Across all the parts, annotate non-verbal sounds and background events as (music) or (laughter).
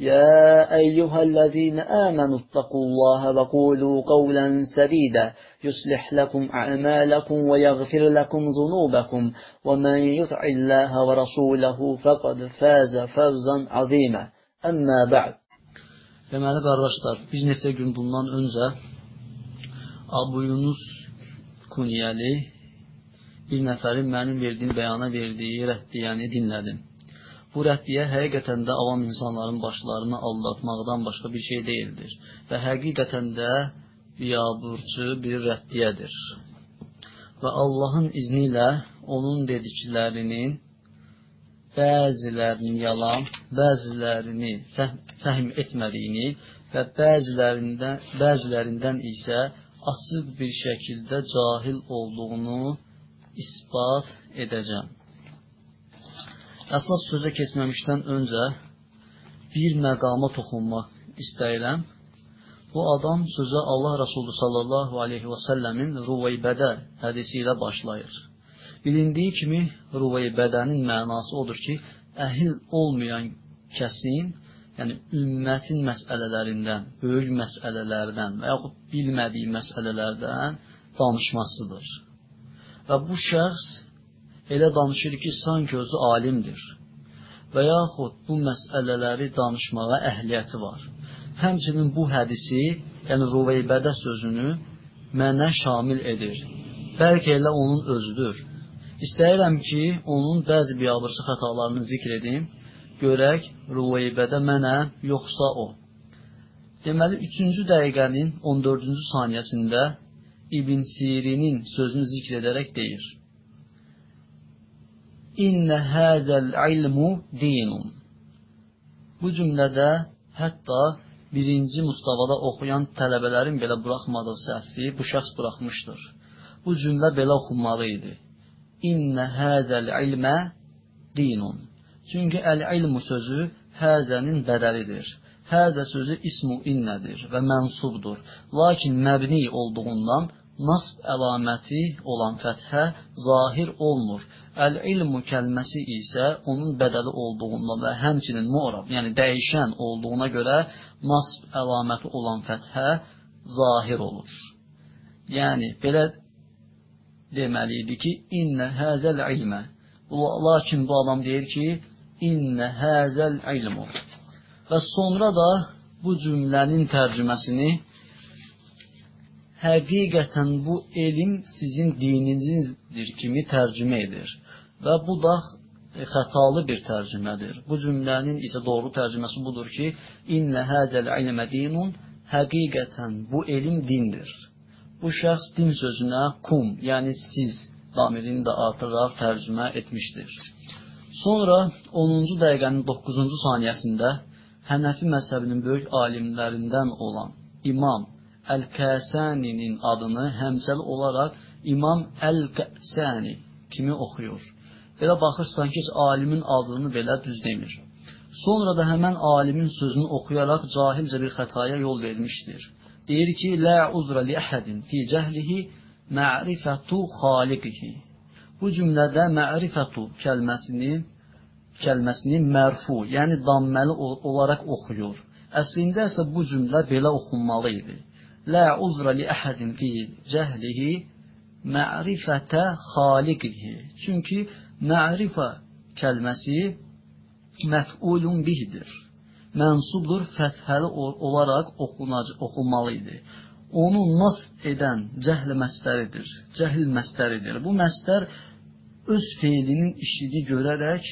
يا أيها الذين آمنوا اتقوا الله وقولوا قولا سديدا يصلح لكم أعمالكم ويغفر لكم ذنوبكم ومن يطع الله ورسوله فقد فاز فوزا عظيما أما بعد Deməli, qardaşlar, biz neçə gün bundan öncə Abu Yunus Kuniyəli bir nəfərin mənim verdiyim bəyana verdiyi rəddiyəni dinlədim. Bu rəddiyə həqiqətən də avam insanların başlarını aldatmaqdan başqa bir şey deyildir və həqiqətən də biabırçı bir rəddiyədir. Və Allahın izni ilə onun dediklərinin bəzilərinin yalan, bəzilərini fəhm, fəhm etmədiyini və bəzilərindən, bəzilərindən isə açıq bir şəkildə cahil olduğunu isbat edəcəm. Əsas sözə keçməmişdən öncə bir məqama toxunmaq istəyirəm. Bu adam sözə Allah Resulü sallallahu aleyhi və səlləmin Ruveybədə hədisi ilə başlayır. Bilindiyi kimi Ruveybədənin mənası odur ki, əhil olmayan kəsin, yəni ümmətin məsələlərindən, böyük məsələlərdən və yaxud bilmədiyi məsələlərdən danışmasıdır. Və bu şəxs elə danışır ki, sanki özü alimdir və yaxud bu məsələləri danışmağa əhliyyəti var. Həmçinin bu hədisi, yəni Ruveybədə sözünü mənə şamil edir. Bəlkə elə onun özüdür. İstəyirəm ki, onun bəzi biabırçı xətalarını zikr edim, görək Ruveybədə mənə, yoxsa o. Deməli, 3-cü dəqiqənin 14-cü saniyəsində İbn Sirinin sözünü zikr edərək deyir. İnnə həzəl ilmu dinun. Bu cümlədə hətta birinci mustavada oxuyan tələbələrin belə buraxmadığı səhvi bu şəxs buraxmışdır. Bu cümlə belə oxunmalı idi. İnnə həzəl ilmə dinun. Çünki əl-ilmu sözü həzənin bədəlidir. Həzə sözü ismu innədir və mənsubdur. Lakin məbni olduğundan nasb əlaməti olan fəthə zahir olmur. Əl-ilmu kəlməsi isə onun bədəli olduğundan və həmçinin mu'rab, yəni dəyişən olduğuna görə nasb əlaməti olan fəthə zahir olur. Yəni belə deməli idi ki, innə həzəl ilmə. Lakin bu adam deyir ki, innə həzəl ilmu. Və sonra da bu cümlənin tərcüməsini həqiqətən bu elm sizin dininizdir kimi tərcümə edir. Və bu da xətalı bir tərcümədir. Bu cümlənin isə doğru tərcüməsi budur ki, innə həzəl ilmə dinun, həqiqətən bu elm dindir bu şəxs din sözünə kum, yəni siz damirini də artıraraq tərcümə etmişdir. Sonra 10-cu dəqiqənin 9-cu saniyəsində Hənəfi məzhəbinin böyük alimlərindən olan İmam Əl-Kəsəninin adını həmsəl olaraq İmam Əl-Kəsəni kimi oxuyur. Belə baxırsan ki, alimin adını belə düz demir. Sonra da həmən alimin sözünü oxuyaraq cahilcə bir xətaya yol vermişdir deyir ki, Lə uzra li əhədin fi cəhlihi ma'rifətu xaliqihi. Bu cümlədə ma'rifətu kəlməsini kəlməsini mərfu, yəni damməli olaraq oxuyur. Əslində isə bu cümlə belə oxunmalı idi. Lə uzra li əhədin fi cəhlihi ma'rifətə xaliqihi. Çünki ma'rifə kəlməsi məf'ulun bihdir mənsubdur, fəthəli olaraq oxunmalı idi. onu nasb edən cəhl məsdəridir. Cəhl məsdəridir. Bu məsdər öz feilinin işini görərək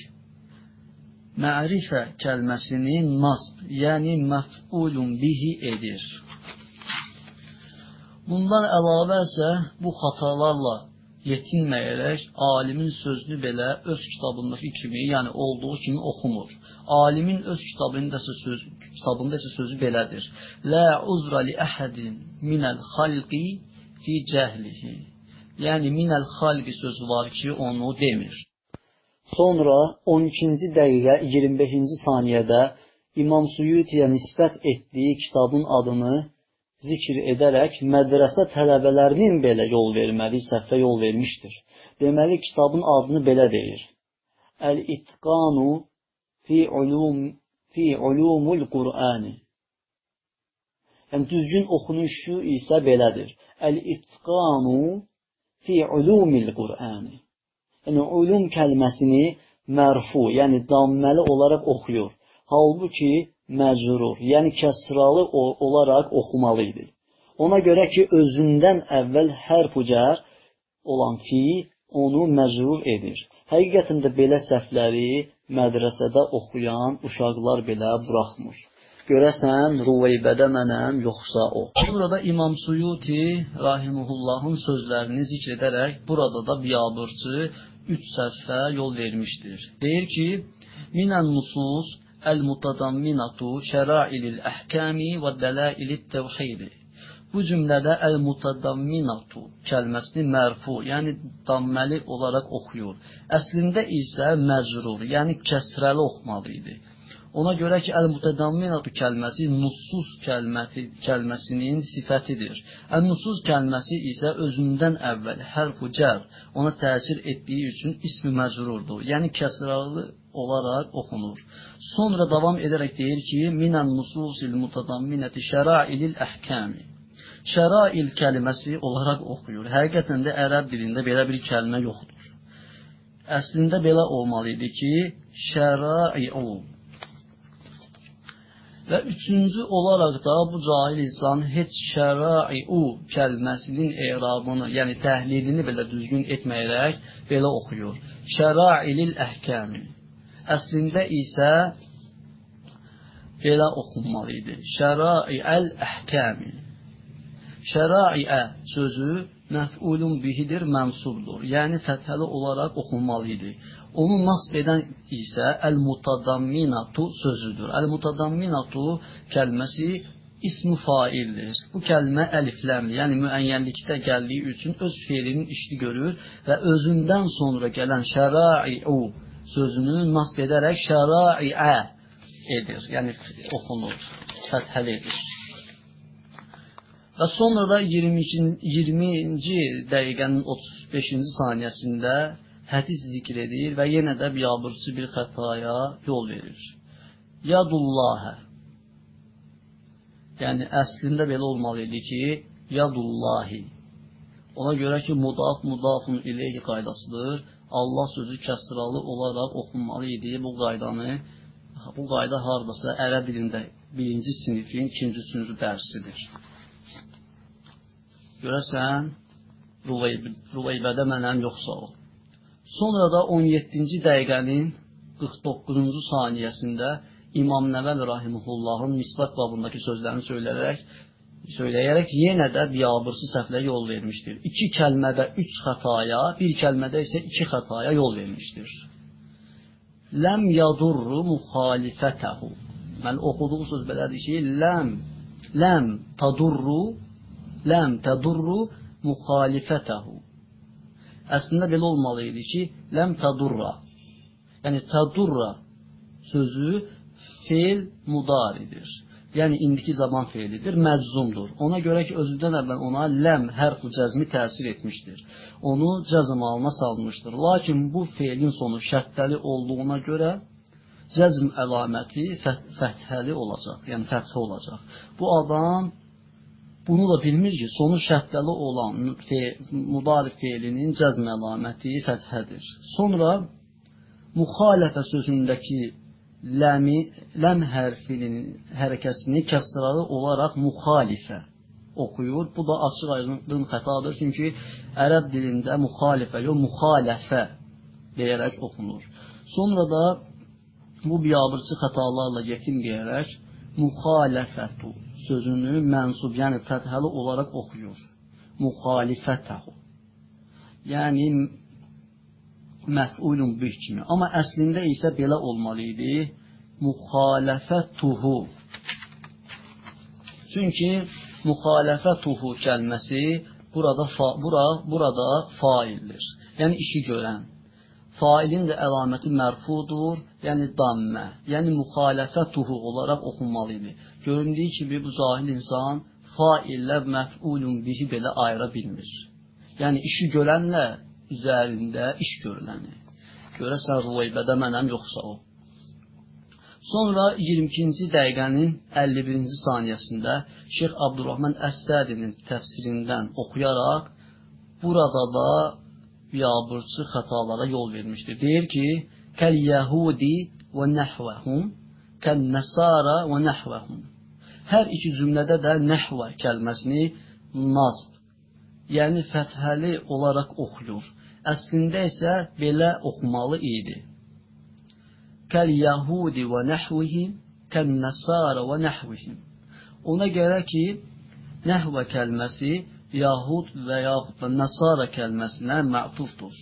mərifə kəlməsini nasb, yəni məf'ulun bihi edir. Bundan əlavə isə bu xatalarla yetinməyərək alimin sözünü belə öz kitabındakı kimi, yəni olduğu kimi oxumur. Alimin öz kitabında isə söz kitabında isə sözü belədir. La uzra li ahadin minəl xalqi fi cəhlihi. Yəni minəl xalqi sözü var ki, onu demir. Sonra 12-ci dəqiqə 25-ci saniyədə İmam Suyutiyə nisbət etdiyi kitabın adını zikr edərək mədrəsə tələbələrinin belə yol verməli səhvə yol vermişdir. Deməli, kitabın adını belə deyir. Əl-İtqanu fi ulum fi ulumul Qur'ani. Yəni düzgün oxunuşu isə belədir. Əl-İtqanu fi ulumil Qur'ani. Yəni ulum kəlməsini mərfu, yəni damməli olaraq oxuyur. Halbuki məcrur, yəni kəsralı olaraq oxumalı idi. Ona görə ki, özündən əvvəl hərf cər olan fi onu məcrur edir. Həqiqətində belə səhvləri mədrəsədə oxuyan uşaqlar belə buraxmır. Görəsən, Ruveybədə mənəm, yoxsa o. Burada İmam Suyuti rahimehullahın sözlərini zikr edərək burada da biabırçı üç səhvə yol vermişdir. Deyir ki, minən nusus el-mutadamminatu şerailil ahkami və dəlailit təvhidi. Bu cümlədə el-mutadamminatu kəlməsini mərfu, yəni damməli olaraq oxuyur. Əslində isə məcrur, yəni kəsrəli oxumalı idi. Ona görə ki, əl-mutədamminatu kəlməsi nusus kəlməti, kəlməsinin sifətidir. Ən-nusuz kəlməsi isə özündən əvvəl hərfu cər ona təsir etdiyi üçün ismi məcrurdur. Yəni kəsralı olaraq oxunur. Sonra davam edərək deyir ki, minən nususil mutadamminəti şərailil əhkami. Şərail kəlməsi olaraq oxuyur. Həqiqətən də ərəb dilində belə bir kəlmə yoxdur. Əslində belə olmalı idi ki, şəraiu. Və üçüncü olaraq da bu cahil insan heç şəraiu kəlməsinin erabını, yəni təhlilini belə düzgün etməyərək belə oxuyur. Şərailil əhkami. Əslində isə belə oxunmalı idi. Şərai'əl əhkami. Şərai'ə sözü məf'ulun bihidir, mənsubdur. Yəni fəthəli olaraq oxunmalı idi. Onu nasb edən isə əl-mutadamminatu sözüdür. Əl-mutadamminatu kəlməsi ismi faildir. Bu kəlmə əlifləmli, yəni müəyyənlikdə gəldiyi üçün öz feilinin işini görür və özündən sonra gələn şərai'u sözünü nasb edərək şəraiə edir. Yəni oxunur, fəthəli edir. Və sonra da 22-ci 20-ci dəqiqənin 35-ci saniyəsində hədis zikr edir və yenə də biabırçı bir xətaya yol verir. Yadullahə Yəni əslində belə olmalı idi ki, yadullahi. Ona görə ki, mudaf mudafun ileyhi qaydasıdır Allah sözü kəsralı olaraq oxunmalı idi. Bu qaydanı, bu qayda hardasa ərəb dilində birinci sinifin ikinci üçüncü dərsidir. Görəsən, Ruveybədə mənəm yoxsa o. Sonra da 17-ci dəqiqənin 49-cu saniyəsində İmam Nəvəl Rahimuhullahın misbət babındakı sözlərini söyləyərək söyləyərək yenə də biabırsı səhvlə yol vermişdir. İki kəlmədə üç xətaya, bir kəlmədə isə iki xətaya yol vermişdir. Ləm yadurru müxalifətəhu. Mən oxuduğu söz belədir ki, ləm, ləm tadurru, ləm tadurru müxalifətəhu. Əslində belə olmalı idi ki, ləm tadurra. Yəni tadurra sözü feil mudaridir yəni indiki zaman feilidir, məczumdur. Ona görə ki, özündən əvvəl ona ləm hərf cəzmi təsir etmişdir. Onu cəzm alına salmışdır. Lakin bu feilin sonu şərtləri olduğuna görə cəzm əlaməti fəthəli olacaq, yəni fəthə olacaq. Bu adam bunu da bilmir ki, sonu şərtləri olan fe, mudari feilinin cəzm əlaməti fəthədir. Sonra müxalifə sözündəki ləmi, ləm hərfinin hərəkəsini kəsralı olaraq müxalifə oxuyur. Bu da açıq aydın xətadır. Çünki ərəb dilində müxalifə, yox müxalifə deyərək oxunur. Sonra da bu biabırçı xətalarla yetinməyərək müxalifətu sözünü mənsub, yəni fəthəli olaraq oxuyur. Müxalifətəhu. Yəni məf'ulun bih kimi. Amma əslində isə belə olmalı idi. Müxalifətuhu. Çünki müxalifətuhu kəlməsi burada fa, bura, burada faildir. Yəni işi görən. Failin də əlaməti mərfudur, yəni dammə, yəni müxalifətuhu olaraq oxunmalı idi. Göründüyü kimi bu cahil insan faillə məf'ulun bihi belə ayıra bilmir. Yəni işi görənlə üzərində iş görüləni. Görəsən rüveybədə mənəm yoxsa o. Sonra 22-ci dəqiqənin 51-ci saniyəsində Şeyx Abdurrahman Əs-Sədinin təfsirindən oxuyaraq burada da biabırçı xətalara yol vermişdir. Deyir ki, kəl yəhudi və nəhvəhum, kəl nəsara və nəhvəhum. Hər iki cümlədə də nəhvə kəlməsini nasb, yəni fəthəli olaraq oxuyur. Əslində isə belə oxumalı idi. Kəl yəhudi və nəhvihim, kəl nəsara və nəhvihim. Ona görə ki, nəhvə kəlməsi Yahud və yaxud da Nəsara kəlməsinə mətufdur.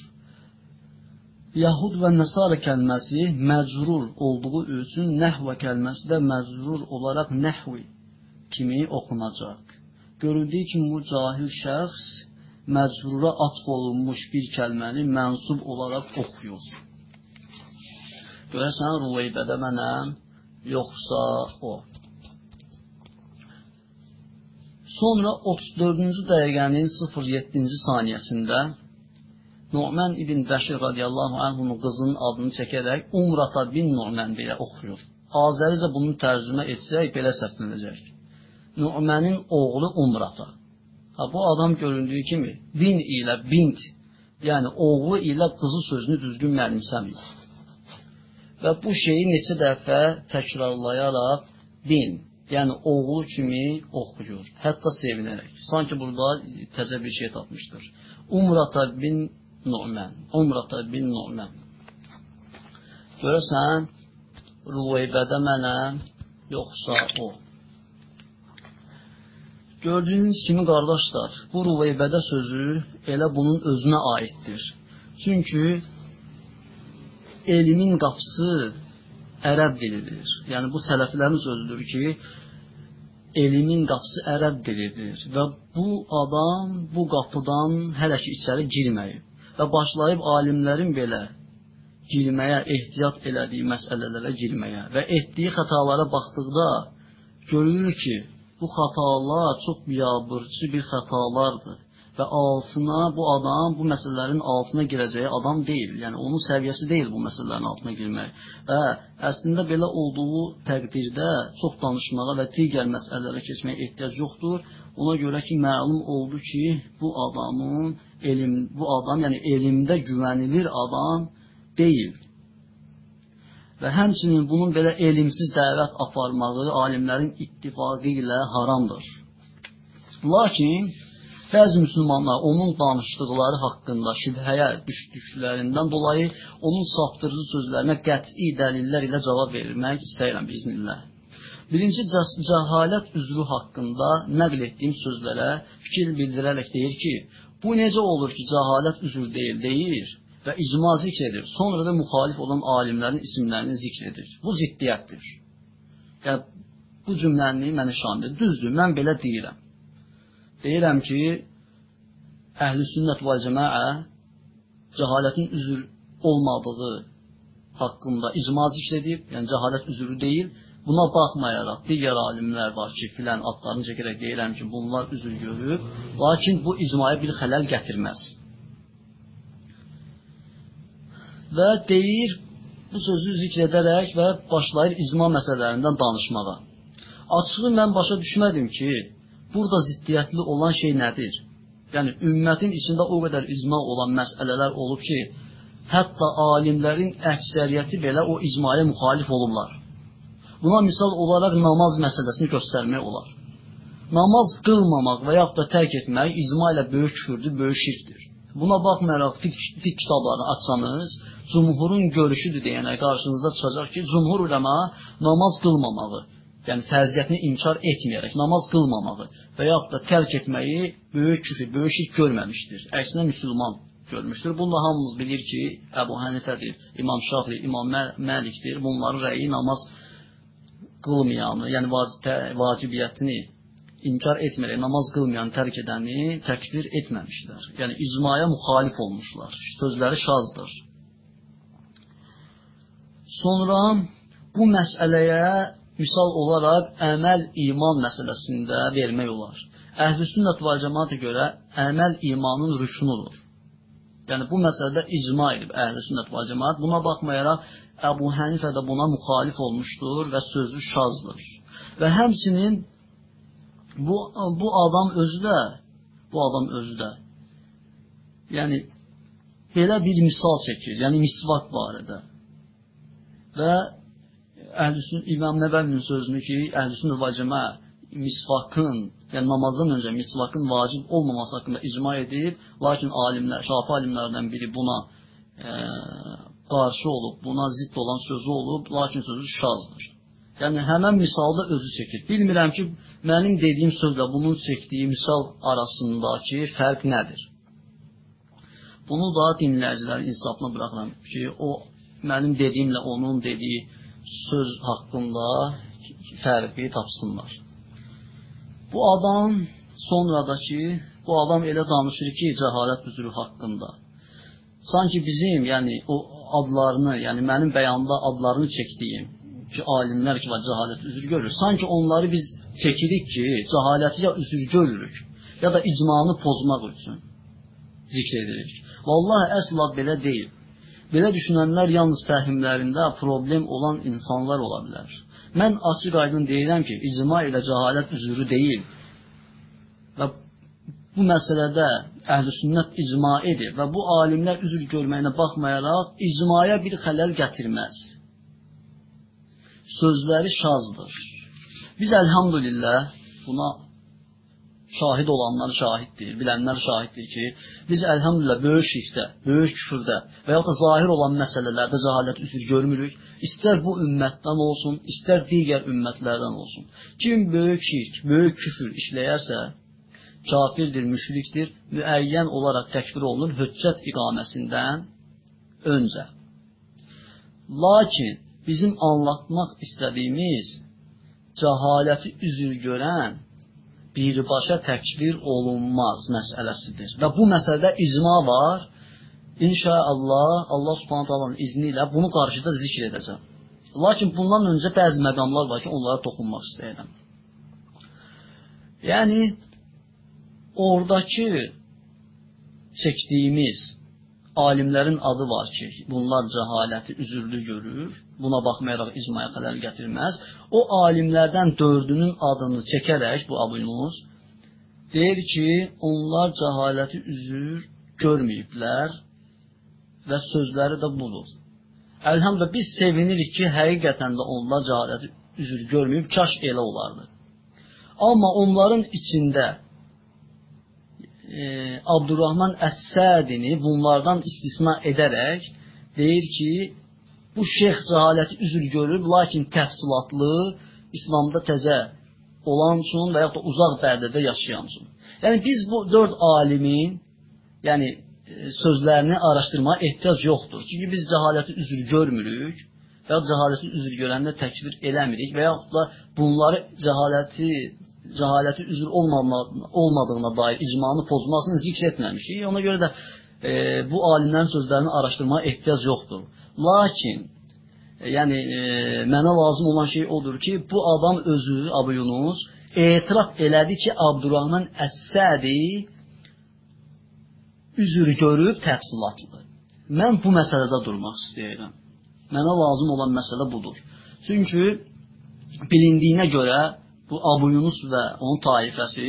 Yahud və Nəsara kəlməsi məcrur olduğu üçün nəhvə kəlməsi də məcrur olaraq nəhvi kimi oxunacaq. Görüldüyü kimi bu cahil şəxs məcrura atf olunmuş bir kəlməni mənsub olaraq oxuyur. Görəsən Ruveybədə mənəm, yoxsa o. Sonra 34-cü dəqiqənin 07-ci saniyəsində Nu'man ibn Bəşir radiyallahu anhunun qızının adını çəkərək Umrata bin Nu'man deyə oxuyur. Azəricə bunu tərcümə etsək belə səslənəcək. Nu'manin oğlu Umrata. Ha, bu adam göründüyü kimi bin ilə bint, yəni oğlu ilə qızı sözünü düzgün mənimsəmir. Və bu şeyi neçə dəfə təkrarlayaraq bin, yəni oğlu kimi oxuyur, hətta sevinərək. Sanki burada təzə bir şey tapmışdır. Umrata bin Nu'mən, Umrata bin Nu'mən. Görəsən, Ruveybədə mənəm, yoxsa o. Gördüyünüz kimi qardaşlar, bu Ruveybədə sözü elə bunun özünə aiddir. Çünki elmin qapısı ərəb dilidir. Yəni bu sələflərin sözüdür ki, elmin qapısı ərəb dilidir və bu adam bu qapıdan hələ ki içəri girməyib və başlayıb alimlərin belə girməyə, ehtiyat elədiyi məsələlərə girməyə və etdiyi xətalara baxdıqda görülür ki, bu xətalar çox biabırçı bir xətalardır və altına bu adam bu məsələlərin altına girəcəyi adam deyil. Yəni onun səviyyəsi deyil bu məsələlərin altına girmək. Və əslində belə olduğu təqdirdə çox danışmağa və digər məsələlərə keçməyə ehtiyac yoxdur. Ona görə ki, məlum oldu ki, bu adamın elm bu adam, yəni elmdə güvənilir adam deyil. Və həmçinin bunun belə elmsiz dəvət aparmağı alimlərin ittifaqı ilə haramdır. Lakin Bəzi müsəlmanlar onun danışdıqları haqqında şübhəyə düşdüklərindən dolayı onun saptırıcı sözlərinə qəti dəlillər ilə cavab vermək istəyirəm biiznillah. Birinci cəhalət üzrü haqqında nəql etdiyim sözlərə fikir bildirərək deyir ki, bu necə olur ki, cəhalət üzr deyil, deyir və icma zikr edir. Sonra da müxalif olan alimlərin isimlərini zikr edir. Bu ziddiyyətdir. Yəni, bu cümləni mənə şamil. Düzdür, mən belə deyirəm deyirəm ki, əhl-i sünnət və cəmaə cəhalətin üzr olmadığı haqqında icma zikr edib, yəni cəhalət üzrü deyil. Buna baxmayaraq digər alimlər var ki, filan adlarını çəkərək deyirəm ki, bunlar üzr görüb, lakin bu icmaya bir xələl gətirməz. Və deyir, bu sözü zikr edərək və başlayır icma məsələlərindən danışmağa. Açığı mən başa düşmədim ki, burada ziddiyyətli olan şey nədir? Yəni, ümmətin içində o qədər icma olan məsələlər olub ki, hətta alimlərin əksəriyyəti belə o icmaya müxalif olublar. Buna misal olaraq namaz məsələsini göstərmək olar. namaz qılmamaq və yaxud da tərk etmək icma ilə böyük küfürdür, böyük şirkdir. Buna baxmayaraq fiqh, fiqh kitablarını açsanız, cumhurun görüşüdür deyənə qarşınıza çıxacaq ki, cumhur uləma namaz qılmamağı, yəni fərziyyətini inkar etməyərək namaz qılmamağı və yaxud da tərk etməyi böyük küfür, böyük şirk görməmişdir. Əksinə müsəlman görmüşdür. Bunu hamımız bilir ki, Əbu Hənifədir, İmam Şafi, İmam Məlikdir. Bunların rəyi namaz qılmayanı, yəni vacibiyyətini inkar etməyərək namaz qılmayan, tərk edəni təkfir etməmişlər. Yəni icmaya müxalif olmuşlar. Sözləri şazdır. Sonra bu məsələyə misal olaraq əməl iman məsələsində vermək olar. Əhl-i sünnət və cəmaata görə əməl imanın rüknudur. Yəni bu məsələdə icma edib əhl-i sünnət və cəmaat. Buna baxmayaraq Əbu Hənifə də buna müxalif olmuşdur və sözü şazdır. Və həmçinin bu bu adam özü də bu adam özü də yəni belə bir misal çəkir, yəni misvak barədə. Və Əhlüsün İmam Nəvəvinin sözünü ki, Əhlüsünnə və cəmə misvakın, yəni namazdan öncə misvakın vacib olmaması haqqında icma edib, lakin alimlər, şafi alimlərdən biri buna e, qarşı olub, buna zidd olan sözü olub, lakin sözü şazdır. Yəni həmən misalda özü çəkir. Bilmirəm ki, mənim dediyim sözlə bunun çəkdiyi misal arasındakı fərq nədir? Bunu da dinləyicilərin insafına buraxıram ki, o mənim dediyimlə onun dediyi söz haqqında fərqi tapsınlar. Bu adam sonradakı bu adam elə danışır ki, cəhalət üzrü haqqında. Sanki bizim, yəni o adlarını, yəni mənim bəyanda adlarını çəkdiyim ki, alimlər ki, var cəhalət üzr görür. Sanki onları biz çəkirik ki, cəhaləti ya üzr görürük, ya da icmanı pozmaq üçün zikr edirik. Vallahi əsla belə deyil. Belə düşünənlər yalnız fəhimlərində problem olan insanlar ola bilər. Mən açıq aydın deyirəm ki, icma ilə cəhalət üzrü deyil. Və bu məsələdə əhl-sünnət icma edir və bu alimlər üzr görməyinə baxmayaraq icmaya bir xələl gətirməz. Sözləri şazdır. Biz əlhamdülillah buna şahid olanlar şahiddir, bilənlər şahiddir ki, biz əlhamdülillah böyük şirkdə, böyük küfürdə və yaxud da zahir olan məsələlərdə cəhalət üzr görmürük. İstər bu ümmətdən olsun, istər digər ümmətlərdən olsun. Kim böyük şirk, böyük küfür işləyərsə, kafirdir, müşrikdir, müəyyən olaraq təkfir olunur höccət iqaməsindən öncə. Lakin bizim anlatmaq istədiyimiz cəhaləti üzr görən birbaşa təkfir olunmaz məsələsidir. Və bu məsələdə icma var. İnşallah Allah Subhanahu taalanın izni ilə bunu qarşıda zikr edəcəm. Lakin bundan öncə bəzi məqamlar var ki, onlara toxunmaq istəyirəm. Yəni oradakı çəkdiyimiz alimlərin adı var ki, bunlar cəhaləti üzürlü görür, buna baxmayaraq icmaya xələl gətirməz. O alimlərdən dördünün adını çəkərək bu abunumuz deyir ki, onlar cəhaləti üzür görməyiblər və sözləri də budur. Əlhamdülillah biz sevinirik ki, həqiqətən də onlar cəhaləti üzür görməyib, kaş elə olardı. Amma onların içində e, Abdurrahman Əs-Sədini bunlardan istisna edərək deyir ki, bu şeyx cəhaləti üzr görüb, lakin təfsilatlı İslamda təzə olan üçün və yaxud da uzaq bərdədə yaşayan üçün. Yəni biz bu dörd alimin yəni e, sözlərini araşdırmaya ehtiyac yoxdur. Çünki biz cəhaləti üzr görmürük və cəhaləti üzr görəndə təkfir eləmirik və yaxud da bunları cəhaləti cəhaləti üzr olmadığına dair icmanı pozmasını zikr etməmişik. Ona görə də e, bu alimlərin sözlərini araşdırmaya ehtiyac yoxdur. Lakin e, yəni e, mənə lazım olan şey odur ki, bu adam özü Abu Yunus etiraf elədi ki, Abdurrahman Əs-Sədi üzr görüb təfsilatlı. Mən bu məsələdə durmaq istəyirəm. Mənə lazım olan məsələ budur. Çünki bilindiyinə görə bu Abu Yunus və onun taifəsi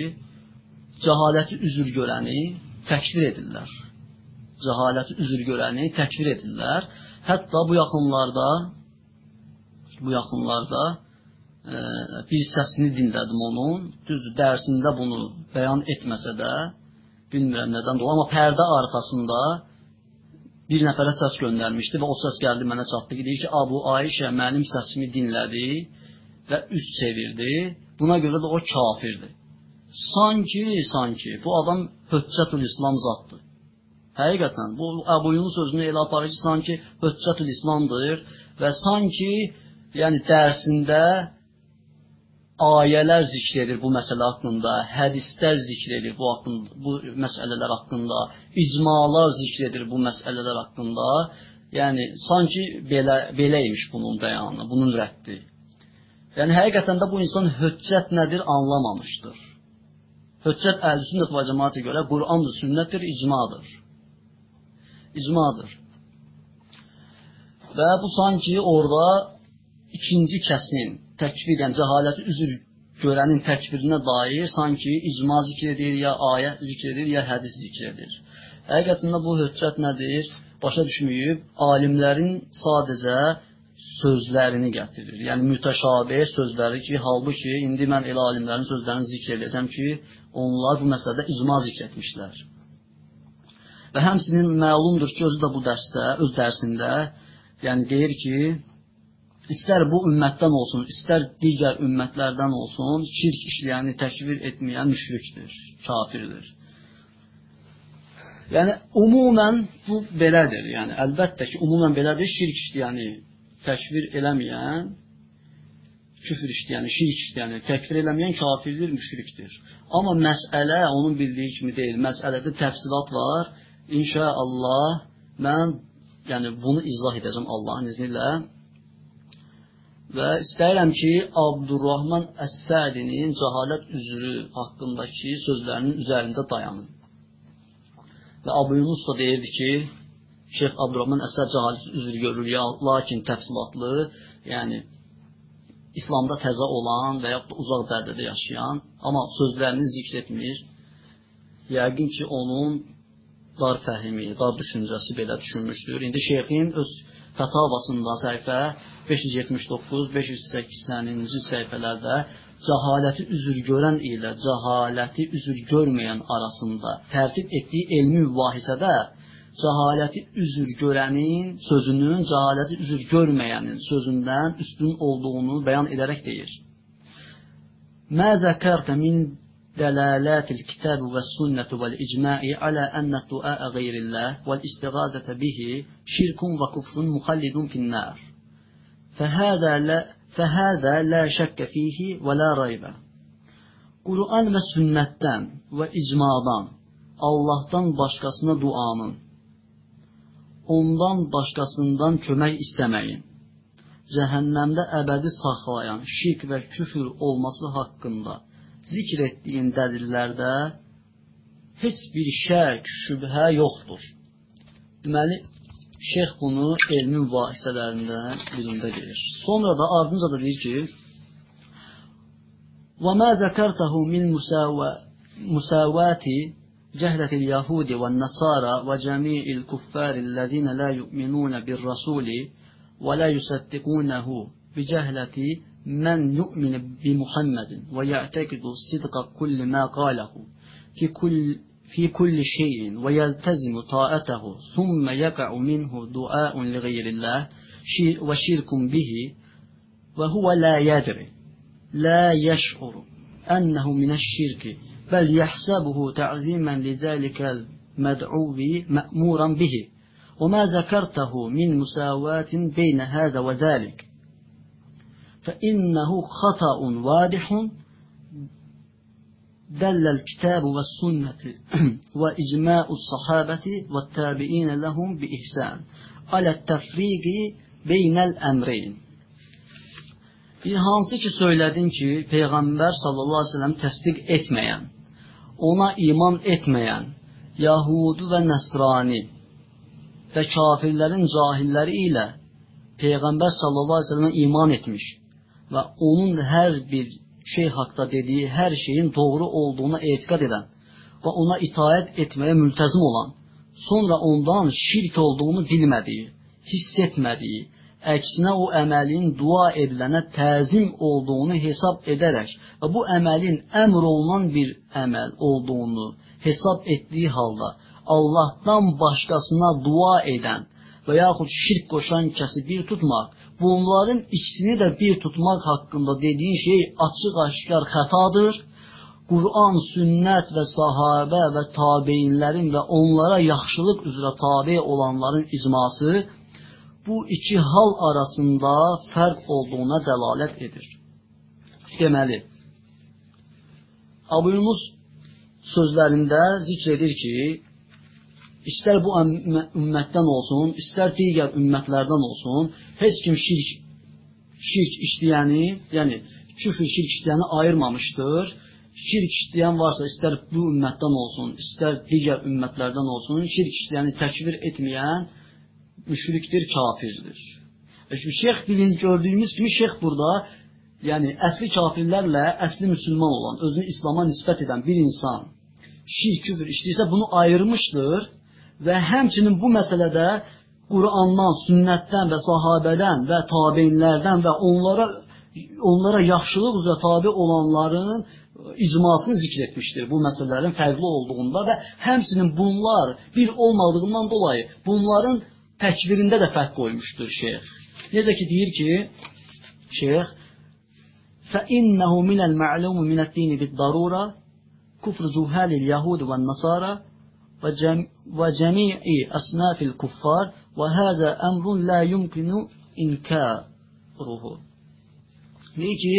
cəhaləti üzr görəni təkfir edirlər. Cəhaləti üzr görəni təkfir edirlər. Hətta bu yaxınlarda bu yaxınlarda e, bir səsini dinlədim onun. Düzdür, dərsində bunu bəyan etməsə də, bilmirəm nədən dolayı, amma pərdə arxasında bir nəfərə səs göndərmişdi və o səs gəldi mənə çatdı deyir ki, Abu Ayşə mənim səsimi dinlədi və üz çevirdi. Buna görə də o kafirdir. Sanki, sanki bu adam Höccətül İslam zatdır. Həqiqətən bu Əbuyunun sözünü elə aparır ki, sanki Höccətül İslamdır və sanki yəni dərsində ayələr zikr edir bu məsələ haqqında, hədislər zikr edir bu haqqında, bu məsələlər haqqında, icmalar zikr edir bu məsələlər haqqında. Yəni sanki belə beləymiş bunun bəyanı, bunun rəddi. Yəni həqiqətən də bu insan höccət nədir anlamamışdır. Höccət əhl-sünnət və cəmaətə görə Qurandır, sünnətdir, icmadır. İcmadır. Və bu sanki orada ikinci kəsin təkfir, yəni cəhaləti üzr görənin təkfirinə dair sanki icma zikr edir, ya ayə zikr edir, ya hədis zikr edir. Həqiqətində bu höccət nədir? Başa düşməyib, alimlərin sadəcə sözlərini gətirir. Yəni mütəşabih sözləri ki, halbuki indi mən elə alimlərin sözlərini zikr edəcəm ki, onlar bu məsələdə icma zikr etmişlər. Və həmsinin məlumdur ki, özü də bu dərsdə, öz dərsində, yəni deyir ki, istər bu ümmətdən olsun, istər digər ümmətlərdən olsun, şirk işləyəni təkvir etməyən müşrikdir, kafirdir. Yəni, umumən bu belədir. Yəni, əlbəttə ki, umumən belədir, şirk işləyəni təkvir eləməyən, küfür işləyəni, şirk işləyəni təkvir eləməyən kafirdir, müşrikdir. Amma məsələ onun bildiyi kimi deyil. Məsələdə təfsilat var. İnşallah mən yəni bunu izah edəcəm Allahın izni ilə. Və istəyirəm ki, Abdurrahman Əs-Sədinin cəhalət üzrü haqqındakı sözlərinin üzərində dayanın. Və Abu Yunus da deyirdi ki, Şeyx Abdurrahman Əs-Səd cəhalət üzrü görür, ya, lakin təfsilatlı, yəni İslamda təzə olan və yaxud da uzaq bərdədə yaşayan, amma sözlərini zikr etmir. Yəqin ki, onun dar fəhimi, dar düşüncəsi belə düşünmüşdür. İndi şeyxin öz fətavasında səhifə 579-580-ci səhifələrdə cəhaləti üzr görən ilə cəhaləti üzr görməyən arasında tərtib etdiyi elmi mübahisədə cəhaləti üzr görənin sözünün cəhaləti üzr görməyənin sözündən üstün olduğunu bəyan edərək deyir. Mə zəkərtə min دلالات الكتاب والسنة والإجماع على أن الدعاء غير الله والاستغاثة به شرك وكفر مخلد في النار فهذا لا, فهذا لا şək fihi və la raybə. Quran və sünnətdən və icmadan Allahdan başqasına duanın, ondan başqasından kömək istəməyin. Cəhənnəmdə əbədi saxlayan şirk və küfür olması haqqında zikr etdiyin dəlillərdə heç bir şək, şübhə yoxdur. Deməli, şeyx bunu elmi mübahisələrindən birində deyir. Sonra da ardınca da deyir ki: "Və ma zəkartəhu min musawati جهلة اليهود والنصارى وجميع الكفار الذين لا يؤمنون بالرسول ولا يصدقونه بجهلة من يؤمن بمحمد ويعتقد صدق كل ما قاله في كل في كل شيء ويلتزم طاعته ثم يقع منه دعاء لغير الله وشرك به وهو لا يدري لا يشعر أنه من الشرك. بل يحسبه تعظيما لذلك المدعو مأمورا به. وما ذكرته من مساواة بين هذا وذلك. فإنه خطأ واضح. دل الكتاب والسنة (clears throat) وإجماع الصحابة والتابعين لهم بإحسان على التفriq beynəl əmreyn. Bir hansı ki söylədin ki, Peyğəmbər sallallahu əleyhi və səlləm təsdiq etməyən, ona iman etməyən Yahudi və Nəsrani və kafirlərin cahilləri ilə Peyğəmbər sallallahu əleyhi və səlləmə iman etmiş və onun hər bir şey haqda dediyi hər şeyin doğru olduğuna etiqad edən və ona itaət etməyə mültəzim olan, sonra ondan şirk olduğunu bilmədiyi, hiss etmədiyi, əksinə o əməlin dua edilənə təzim olduğunu hesab edərək və bu əməlin əmr olunan bir əməl olduğunu hesab etdiyi halda Allahdan başqasına dua edən və yaxud şirk qoşan kəsi bir tutmaq, bunların ikisini də bir tutmaq haqqında dediyin şey açıq-aşkar xətadır. Quran, sünnət və sahabə və tabeinlərin və onlara yaxşılıq üzrə tabe olanların icması bu iki hal arasında fərq olduğuna dəlalət edir. Deməli, Abu Yunus sözlərində zikr edir ki, istər bu ümmətdən olsun, istər digər ümmətlərdən olsun, heç kim şirk, şirk işləyəni, yəni küfür şirk işləyəni ayırmamışdır. Şirk işləyən varsa, istər bu ümmətdən olsun, istər digər ümmətlərdən olsun, şirk işləyəni təkvir etməyən müşrikdir, kafirdir. E, şimdi şeyx bilin gördüyümüz kimi şeyx burada yəni əsli kafirlərlə əsli müsəlman olan, özünü İslam'a nisbət edən bir insan şirk, küfür işləyirsə bunu ayırmışdır və həmçinin bu məsələdə Qurandan, sünnətdən və sahabədən və tabeinlərdən və onlara onlara yaxşılıq üzrə tabe olanların icmasını zikr etmişdir bu məsələlərin fərqli olduğunda və həmçinin bunlar bir olmadığından dolayı bunların təkvirində də fərq qoymuşdur şeyx. Necə ki deyir ki, şeyx فَإِنَّهُ مِنَ الْمَعْلُومِ مِنَ الدِّينِ بِالضَّرُورَةِ كُفْرُ جُهَّالِ الْيَهُودِ وَالنَّصَارَى وجميع أصناف الكفار وهذا أمر لا يمكن inkaruhu. Deyir ki,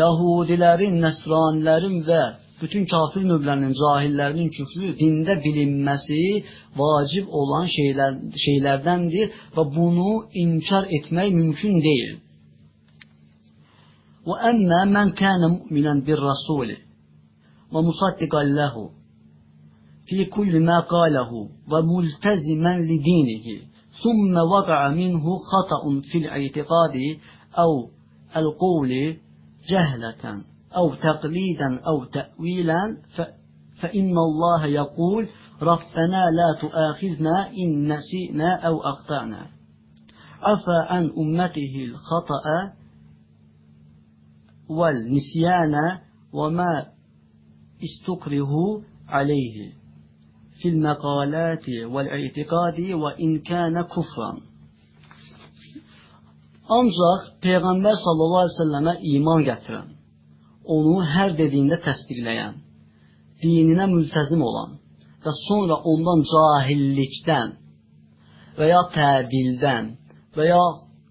Yahudilərin, Nəsranilərin və bütün kafir növlərinin, cahillərinin küfrü dində bilinməsi vacib olan şeylər, şeylərdəndir və bunu inkar etmək mümkün deyil. Və əmmə mən kənə müminən bir rasuli və musaddiqən ləhu في كل ما قاله وملتزما لدينه ثم وقع منه خطأ في الاعتقاد أو القول جهلة أو تقليدا أو تأويلا فإن الله يقول ربنا لا تؤاخذنا إن نسينا أو أخطأنا. عفى عن أمته الخطأ والنسيان وما استكره عليه. məqaləti vəl-i'tiqadi və in kana kufran. Ancaq Peyğəmbər sallallahu əleyhi və səlləmə iman gətirən, onu hər dediyində təsdiqləyən, dininə mültəzim olan və sonra ondan cahillikdən və ya tədildən və ya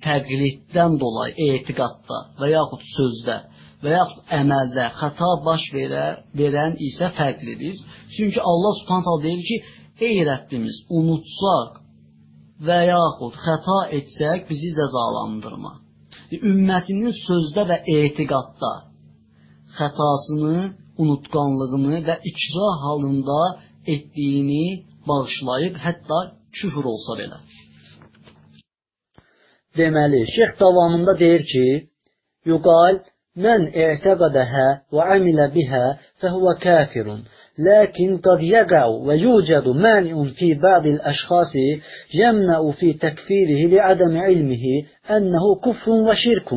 təqliddən dolayı etiqadda və yaxud sözdə və yaxud əməldə xəta baş verə, verən isə fərqlidir. Çünki Allah subhanət deyir ki, ey Rəbbimiz, unutsaq və yaxud xəta etsək, bizi cəzalandırma. Ümmətinin sözdə və etiqadda xətasını, unutqanlığını və icra halında etdiyini bağışlayıb, hətta küfür olsa belə. Deməli, şeyx davamında deyir ki, yuqal من اعتقدها وعمل بها فهو كافر لكن قد يقع ويوجد مانع في بعض الأشخاص يمنع في تكفيره لعدم علمه أنه كفر وشرك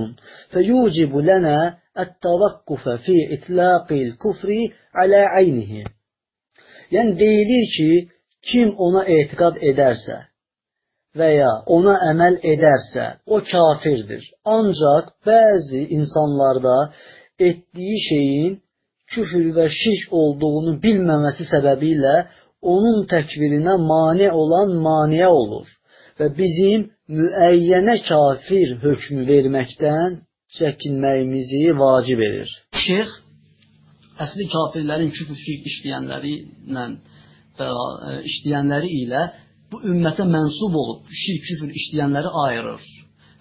فيوجب لنا ət-təvaqquf fi itlaqil kufri alə aynihi. Yəni deyilir ki, kim ona etiqad edərsə və ya ona əməl edərsə, o kafirdir. Ancaq bəzi insanlarda etdiyi şeyin küfr və şirk olduğunu bilməməsi səbəbilə onun təkvirinə mane olan maniyə olur və bizim müəyyənə kafir hökmü verməkdən çəkinməyimizi vacib edir. Şeyx əsli kafirlərin şirk işləyənləri ilə işləyənləri ilə bu ümmətə mənsub olub şirk küfür işləyənləri ayırır.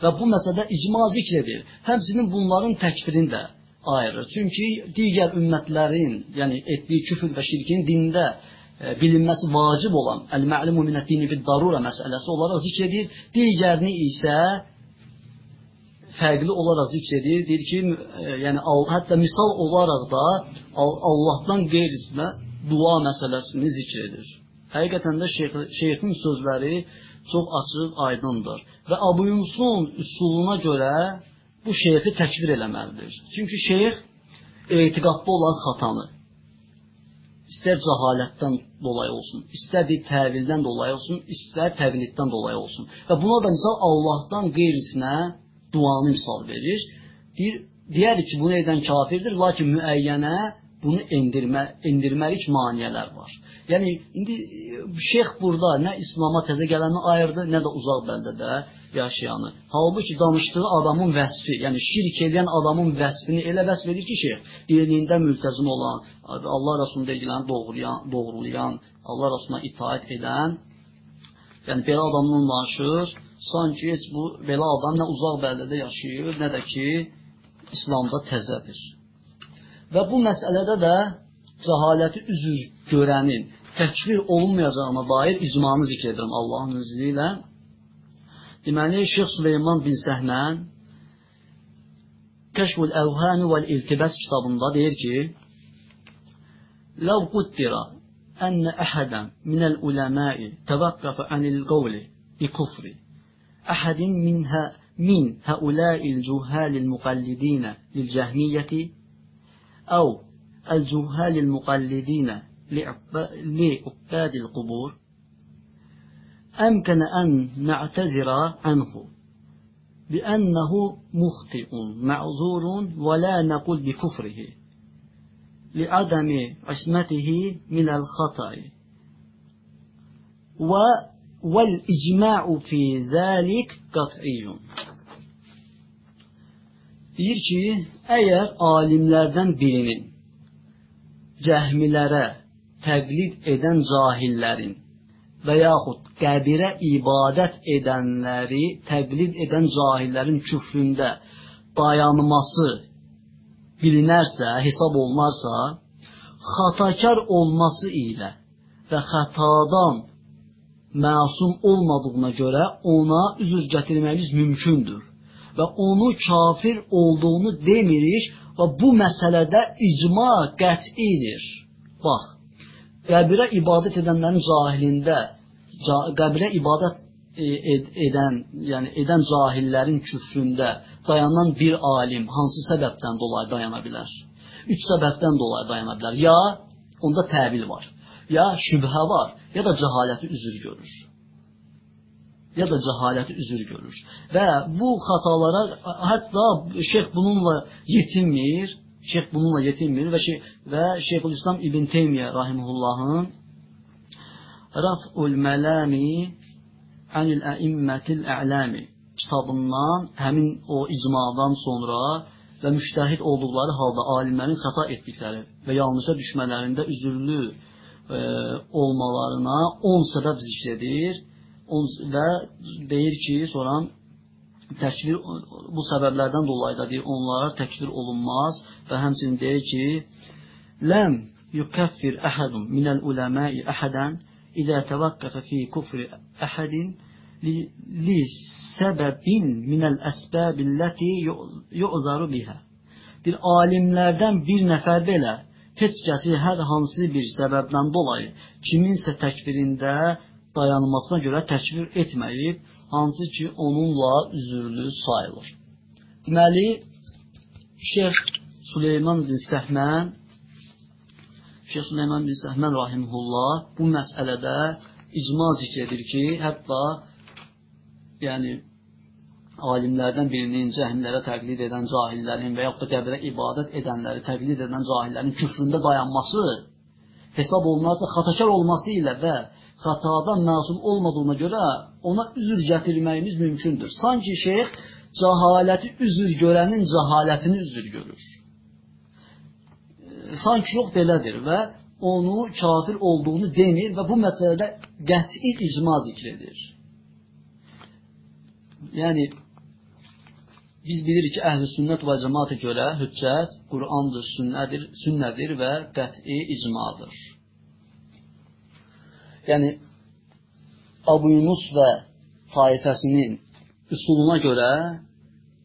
Və bu məsələdə icma zikr edir. Həmçinin bunların təkfirini də ayırır. Çünki digər ümmətlərin, yəni etdiyi küfür və şirkin dində e, bilinməsi vacib olan əl-mə'lumu minəd-dini bid-darura məsələsi olaraq zikr edir. Digərini isə fərqli olaraq zikr edir. Deyir ki, e, yəni hətta misal olaraq da Allahdan qeyrisinə dua məsələsini zikr edir. Həqiqətən də şeyx, şeyxin sözləri çox açıq, aydındır. Və Abu Yunusun üsuluna görə bu şeyxi təkvir eləməlidir. Çünki şeyx etiqadda olan xatanı istər cəhalətdən dolayı olsun, istər bir təvildən dolayı olsun, istər təqliddən dolayı olsun. Və buna da misal Allahdan qeyrisinə duanı misal verir. Deyir, deyər ki, bunu edən kafirdir, lakin müəyyənə bunu endirmə, endirməlik maniyələr var. Yəni indi e, şeyx burada nə İslam'a təzə gələni ayırdı, nə də uzaq bəldədə yaşayanı. Halbuki danışdığı adamın vəsfi, yəni şirk edən adamın vəsfini elə vəsf edir ki, şeyx dinində mültəzim olan, Allah Rəsulunun dediklərini doğrulayan, doğrulayan, Allah Rəsuluna itaat edən, yəni belə adamla danışır, sanki heç bu belə adam nə uzaq bəldədə yaşayır, nə də ki İslamda təzədir. Və bu məsələdə də cəhaləti üzür görənin təkvir olunmayacağına dair icmanı zikr edirəm Allahın izni ilə. Deməli, Şeyx Süleyman bin Səhmən Kəşful Əvhəni vəl-İltibəs kitabında deyir ki, Ləv quddirə ənə əhədən minəl uləməi təvəqqəfə ənil qavli bi minhə min həuləil cühəlil müqəllidinə lil cəhmiyyəti أو الجهال المقلدين لعباد القبور؟ أمكن أن نعتذر عنه بأنه مخطئ معذور ولا نقول بكفره لعدم عصمته من الخطأ؟ وəl-icma'u fi zəlik qat'iyyun. Deyir ki, əgər alimlərdən birinin cəhmilərə təqlid edən cahillərin və yaxud qəbirə ibadət edənləri təqlid edən cahillərin küfründə dayanması bilinərsə, hesab olunarsa, xatakar olması ilə və xətadan məsum olmadığına görə ona üzr gətirməyimiz mümkündür və onu kafir olduğunu demirik və bu məsələdə icma qət'idir. Bax, qəbirə ibadət edənlərin cahilində, qəbirə ibadət e, ed edən, yəni edən cahillərin küfründə dayanan bir alim hansı səbəbdən dolayı dayana bilər? Üç səbəbdən dolayı dayana bilər. Ya onda təvil var, ya şübhə var, ya da cəhaləti üzr görür ya da cəhaləti üzür görür. Və bu xatalara hətta şeyx bununla yetinmir, şeyx bununla yetinmir və şey və Şeyxülislam İbn Teymiyyə rahimehullahın Raf'ul Məlami anil a'immatil a'lami kitabından həmin o icmadan sonra və müştəhid olduqları halda alimlərin xəta etdikləri və yanlışa düşmələrində üzürlü e, olmalarına 10 səbəb zikr edir və deyir ki, sonra təkvir bu səbəblərdən dolayı da deyir, onlara təkvir olunmaz və həmçinin deyir ki, ləm yukaffir əhədun minəl uləməi əhədən İzə təvəqqəfə fi kufri əhədin li səbəbin minəl əsbəbilləti yu'zaru bihə. Bir alimlərdən bir nəfər belə heç kəsi hər hansı bir səbəbdən dolayı kiminsə təkvirində dayanmasına görə təkvir etməyib, hansı ki, onunla üzürlü sayılır. Deməli, Şeyx Süleyman bin Səhmən Şeyx Süleyman bin Səhmən rahimullah bu məsələdə icma zikr edir ki, hətta yəni alimlərdən birinin cəhmlərə təqlid edən cahillərin və yaxud da qəbirə ibadət edənləri təqlid edən cahillərin küfründə dayanması hesab olunarsa xatakar olması ilə və xatadan məsum olmadığına görə ona üzr gətirməyimiz mümkündür. Sanki şeyx cəhaləti üzr görənin cəhalətini üzr görür. Sanki yox belədir və onu kafir olduğunu demir və bu məsələdə qəti icma zikr edir. Yəni biz bilirik ki, əhl-i sünnət və cəmaata görə hüccət Qurandır, sünnədir, sünnədir və qəti icmadır. Yəni, Abu Yunus və taifəsinin üsuluna görə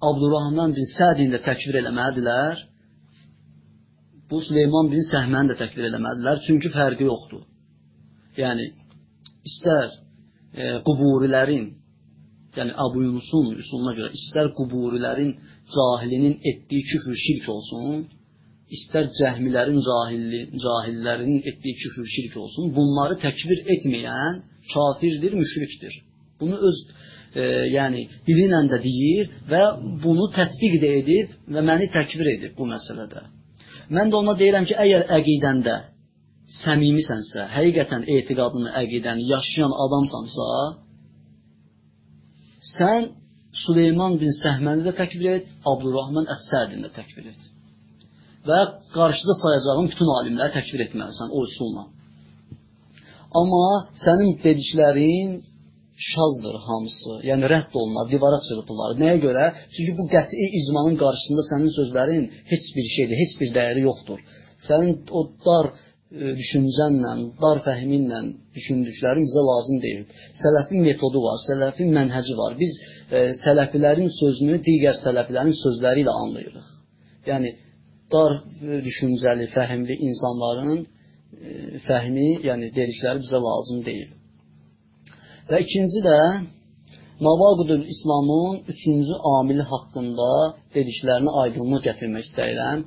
Abdurrahman bin Sədin də təkvir eləməlidirlər. Bu Süleyman bin Səhməni də təkvir eləməlidirlər. Çünki fərqi yoxdur. Yəni, istər e, quburilərin, yəni Əbu Yunusun üsuluna görə istər quburilərin cahilinin etdiyi küfür şirk olsun, istər cəhmilərin cahilli, cahillərinin etdiyi küfür şirk olsun, bunları təkvir etməyən kafirdir, müşrikdir. Bunu öz e, yəni dili ilə də deyir və bunu tətbiq də edib və məni təkvir edib bu məsələdə. Mən də ona deyirəm ki, əgər əqidəndə səmimisənsə, həqiqətən etiqadını, əqidəni yaşayan adamsansa, sən Süleyman bin Səhməni də təkvir et, Abdurrahman Əs-Sədini də təkvir et. Və qarşıda sayacağım bütün alimləri təkvir etməlisən o üsulla. Amma sənin dediklərin şazdır hamısı. Yəni rədd olunar, divara çırpılar. Nəyə görə? Çünki bu qəti icmanın qarşısında sənin sözlərin heç bir şeydir, heç bir dəyəri yoxdur. Sənin o dar düşüncənlə, dar fəhminlə düşündüklərin bizə lazım deyil. Sələfin metodu var, sələfin mənhəci var. Biz e, sələfilərin sözünü digər sələfilərin sözləri ilə anlayırıq. Yəni dar e, düşüncəli, fəhmli insanların e, fəhmi, yəni dedikləri bizə lazım deyil. Və ikinci də Navaqudul İslamın üçüncü amili haqqında dediklərini aydınlıq gətirmək istəyirəm.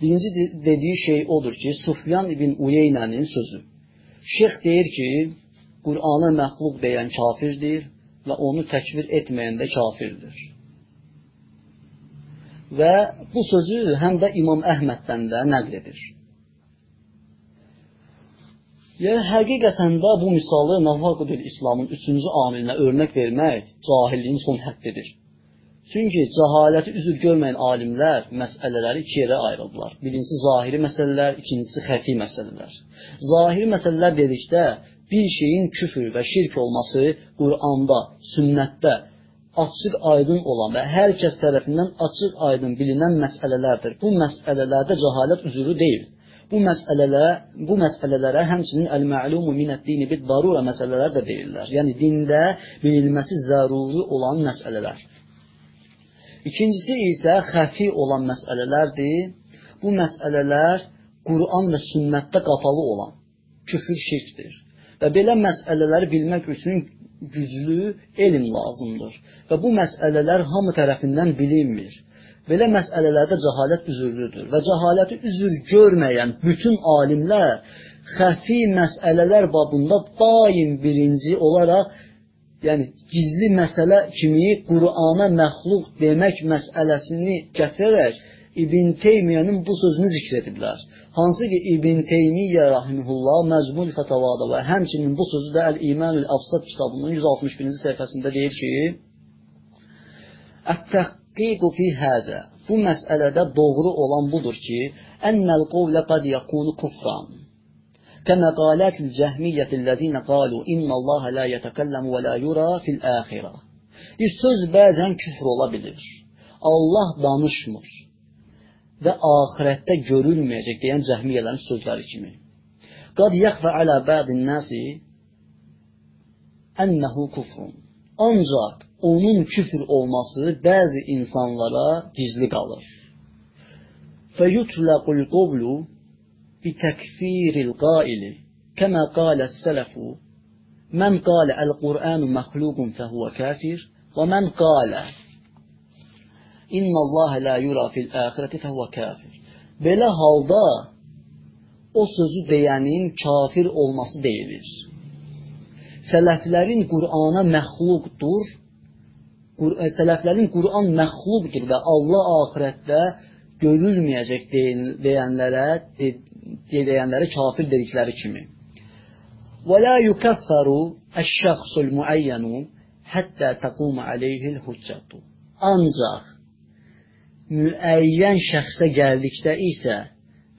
Birinci dediyi şey odur ki, Sufyan ibn Uyeynənin sözü. Şeyx deyir ki, Qur'ana məxluq deyən kafirdir və onu təkvir etməyən də kafirdir. Və bu sözü həm də İmam Əhməddən də nəql edir. Yəni, həqiqətən də bu misalı Navaqudül İslamın üçüncü amilinə örnək vermək cahilliyin son həddidir. Çünki cəhaləti üzr görməyən alimlər məsələləri iki yerə ayrıldılar. Birincisi zahiri məsələlər, ikincisi xəfi məsələlər. Zahiri məsələlər dedikdə bir şeyin küfür və şirk olması Quranda, sünnətdə açıq aydın olan və hər kəs tərəfindən açıq aydın bilinən məsələlərdir. Bu məsələlərdə cəhalət üzrü deyil bu məsələlərə, bu məsələlərə həmçinin əl-mə'lumu minəd-dini bid-darura məsələlər də deyirlər. Yəni dində bilinməsi zəruri olan məsələlər. İkincisi isə xəfi olan məsələlərdir. Bu məsələlər Quran və sünnətdə qapalı olan küfür şirkdir. Və belə məsələləri bilmək üçün güclü elm lazımdır. Və bu məsələlər hamı tərəfindən bilinmir. Belə məsələlərdə cəhalət üzürlüdür və cəhaləti üzür görməyən bütün alimlər xəfi məsələlər babında daim birinci olaraq, yəni gizli məsələ kimi Qurana məxluq demək məsələsini gətirərək İbn Teymiyənin bu sözünü zikr ediblər. Hansı ki İbn Teymiyyə rahimehullah Məcmul Fətavada və həmçinin bu sözü də Əl-İmanul Əfsad kitabının 161-ci səhifəsində deyir ki: "Ət-təq Təhqiqu fi həzə. Bu məsələdə doğru olan budur ki, ennəl qovlə qad yakunu kufran. Kəmə qalətil cəhmiyyətillezine qalu innallaha la yetəkəlləmu və la yura fil əxirə. Bir söz bəzən küfr ola bilir. Allah danışmır və axirətdə görülməyəcək deyən cəhmiyyələrin sözləri kimi. Qad yəxfə alə bədin nəsi ənəhu kufrun. Ancaq onun küfr olması bəzi insanlara gizli qalır. Fəyutlaqul qovlu təkfiril qaili kəmə qaləs sələfu mən qalə əl-Qur'anu məxluqun fəhvə kafir və mən qalə İnnəllaha la yura fil axirəti fəhvə kafir. Belə halda o sözü deyənin kafir olması deyilir. Sələflərin Qur'ana məxluqdur E, sələflərin Quran məxluqdur və Allah axirətdə görülməyəcək deyənlərə deyənlərə kafir dedikləri kimi. Və la yukaffaru əş-şəxsul muayyanu hətta taquma alayhi al-hüccatu. Ancaq müəyyən şəxsə gəldikdə isə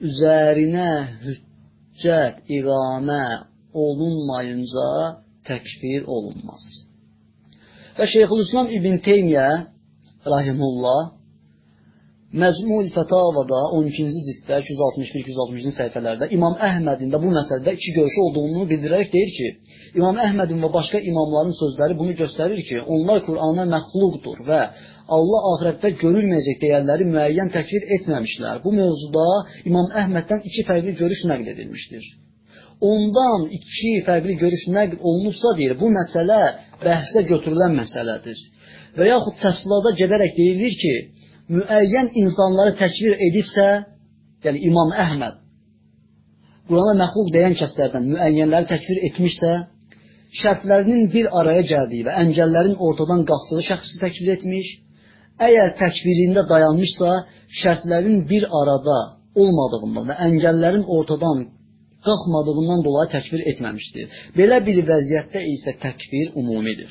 üzərinə hüccət iqamə olunmayınca təkfir olunmaz. Və Şeyxülislam İbn Teymiyyə rahimullah Məzmul Fətavada 12-ci cilddə 261-262-ci səhifələrdə İmam Əhmədin də bu məsələdə iki görüşü olduğunu bildirərək deyir ki, İmam Əhmədin və başqa imamların sözləri bunu göstərir ki, onlar Qurana məxluqdur və Allah axirətdə görülməyəcək deyərləri müəyyən təkvir etməmişlər. Bu mövzuda İmam Əhməddən iki fərqli görüş nəql edilmişdir. ondan iki fərqli görüş nəql olunubsa deyir, bu məsələ bəhsə götürülən məsələdir. Və yaxud təfsilata gedərək deyilir ki, müəyyən insanları təkvir edibsə, yəni İmam Əhməd Qurana məxluq deyən kəslərdən müəyyənləri təkvir etmişsə, şərtlərinin bir araya gəldiyi və əngəllərin ortadan qalxdığı şəxsi təkvir etmiş, əgər təkvirində dayanmışsa, şərtlərin bir arada olmadığından və əngəllərin ortadan qalxmadığından dolayı təkvir etməmişdir. Belə bir vəziyyətdə isə təkvir umumidir.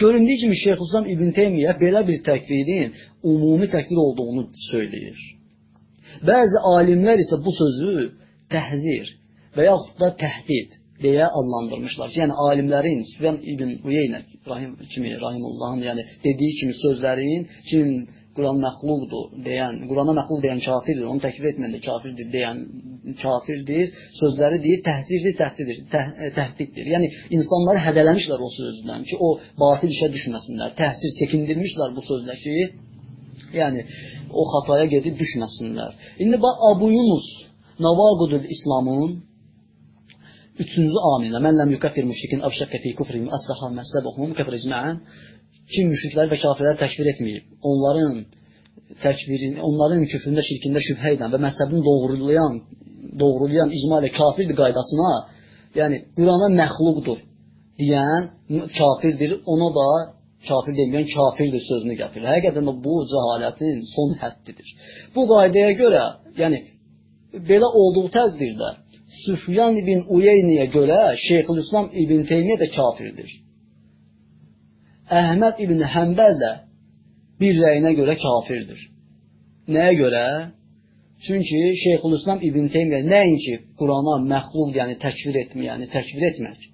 Göründüyü kimi Şeyxülislam İbn Teymiyyə belə bir təkvirin umumi təkvir olduğunu söyləyir. Bəzi alimlər isə bu sözü təhzir və yaxud da təhdid deyə adlandırmışlar. Yəni alimlərin Süfyan ibn Uyeynə Rahim kimi Rahimullahın yəni dediyi kimi sözlərin kim Quran məxluqdur deyən, Qurana məxluq deyən kafirdir, onu təkfir etməyən də kafirdir deyən kafirdir, sözləri deyir, təhzirdir, təhdiddir, təh təhdiddir. Yəni insanları hədələmişlər o sözdən ki, o batil işə düşməsinlər, təhsir çəkindirmişlər bu sözlə ki, yəni o xataya gedib düşməsinlər. İndi bax Abu Yunus Navaqudul İslamın Üçüncü amilə, mən ləm yukəffir müşrikin əvşəkkə fi kufrihim əs-səha məsləbuhum kəfir icma'an kim müşrikləri və kafirləri təkfir etməyib, onların təkvirin, onların küfründə, şirkində şübhə edən və məzhəbini doğrulayan, doğrulayan icma ilə kafirdir qaydasına, yəni Qurana məxluqdur deyən kafirdir, ona da kafir deməyən kafirdir sözünü gətirir. Həqiqətən də bu cəhalətin son həddidir. Bu qaydaya görə, yəni belə olduğu təqdirdə Süfyan ibn Uyeyniyə görə Şeyxülislam ibn Teymiyyə də kafirdir. Əhməd ibn Həmbəl də bir rəyinə görə kafirdir. Nəyə görə? Çünki Şeyxülislam ibn Teymiyyə nəinki Qurana məxluq, yəni təkvir etmə, yəni təkvir etmək.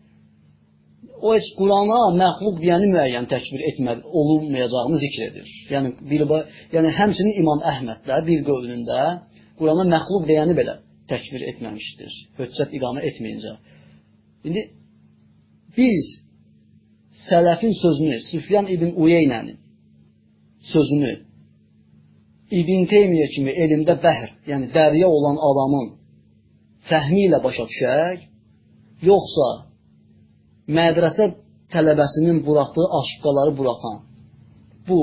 O heç Qurana məxluq deyəni müəyyən təkvir etmək olunmayacağını zikr edir. Yəni bir yəni həmçinin İmam Əhməd də bir qövlündə Qurana məxluq deyəni belə təkvir etməmişdir. Höccət iqamə etməyincə. İndi biz sələfin sözünü, Süfyan ibn Uyeynənin sözünü İbn Teymiyyə kimi elmdə bəhr, yəni dərya olan adamın fəhmi ilə başa düşək, yoxsa mədrəsə tələbəsinin buraxdığı aşıqqaları buraxan bu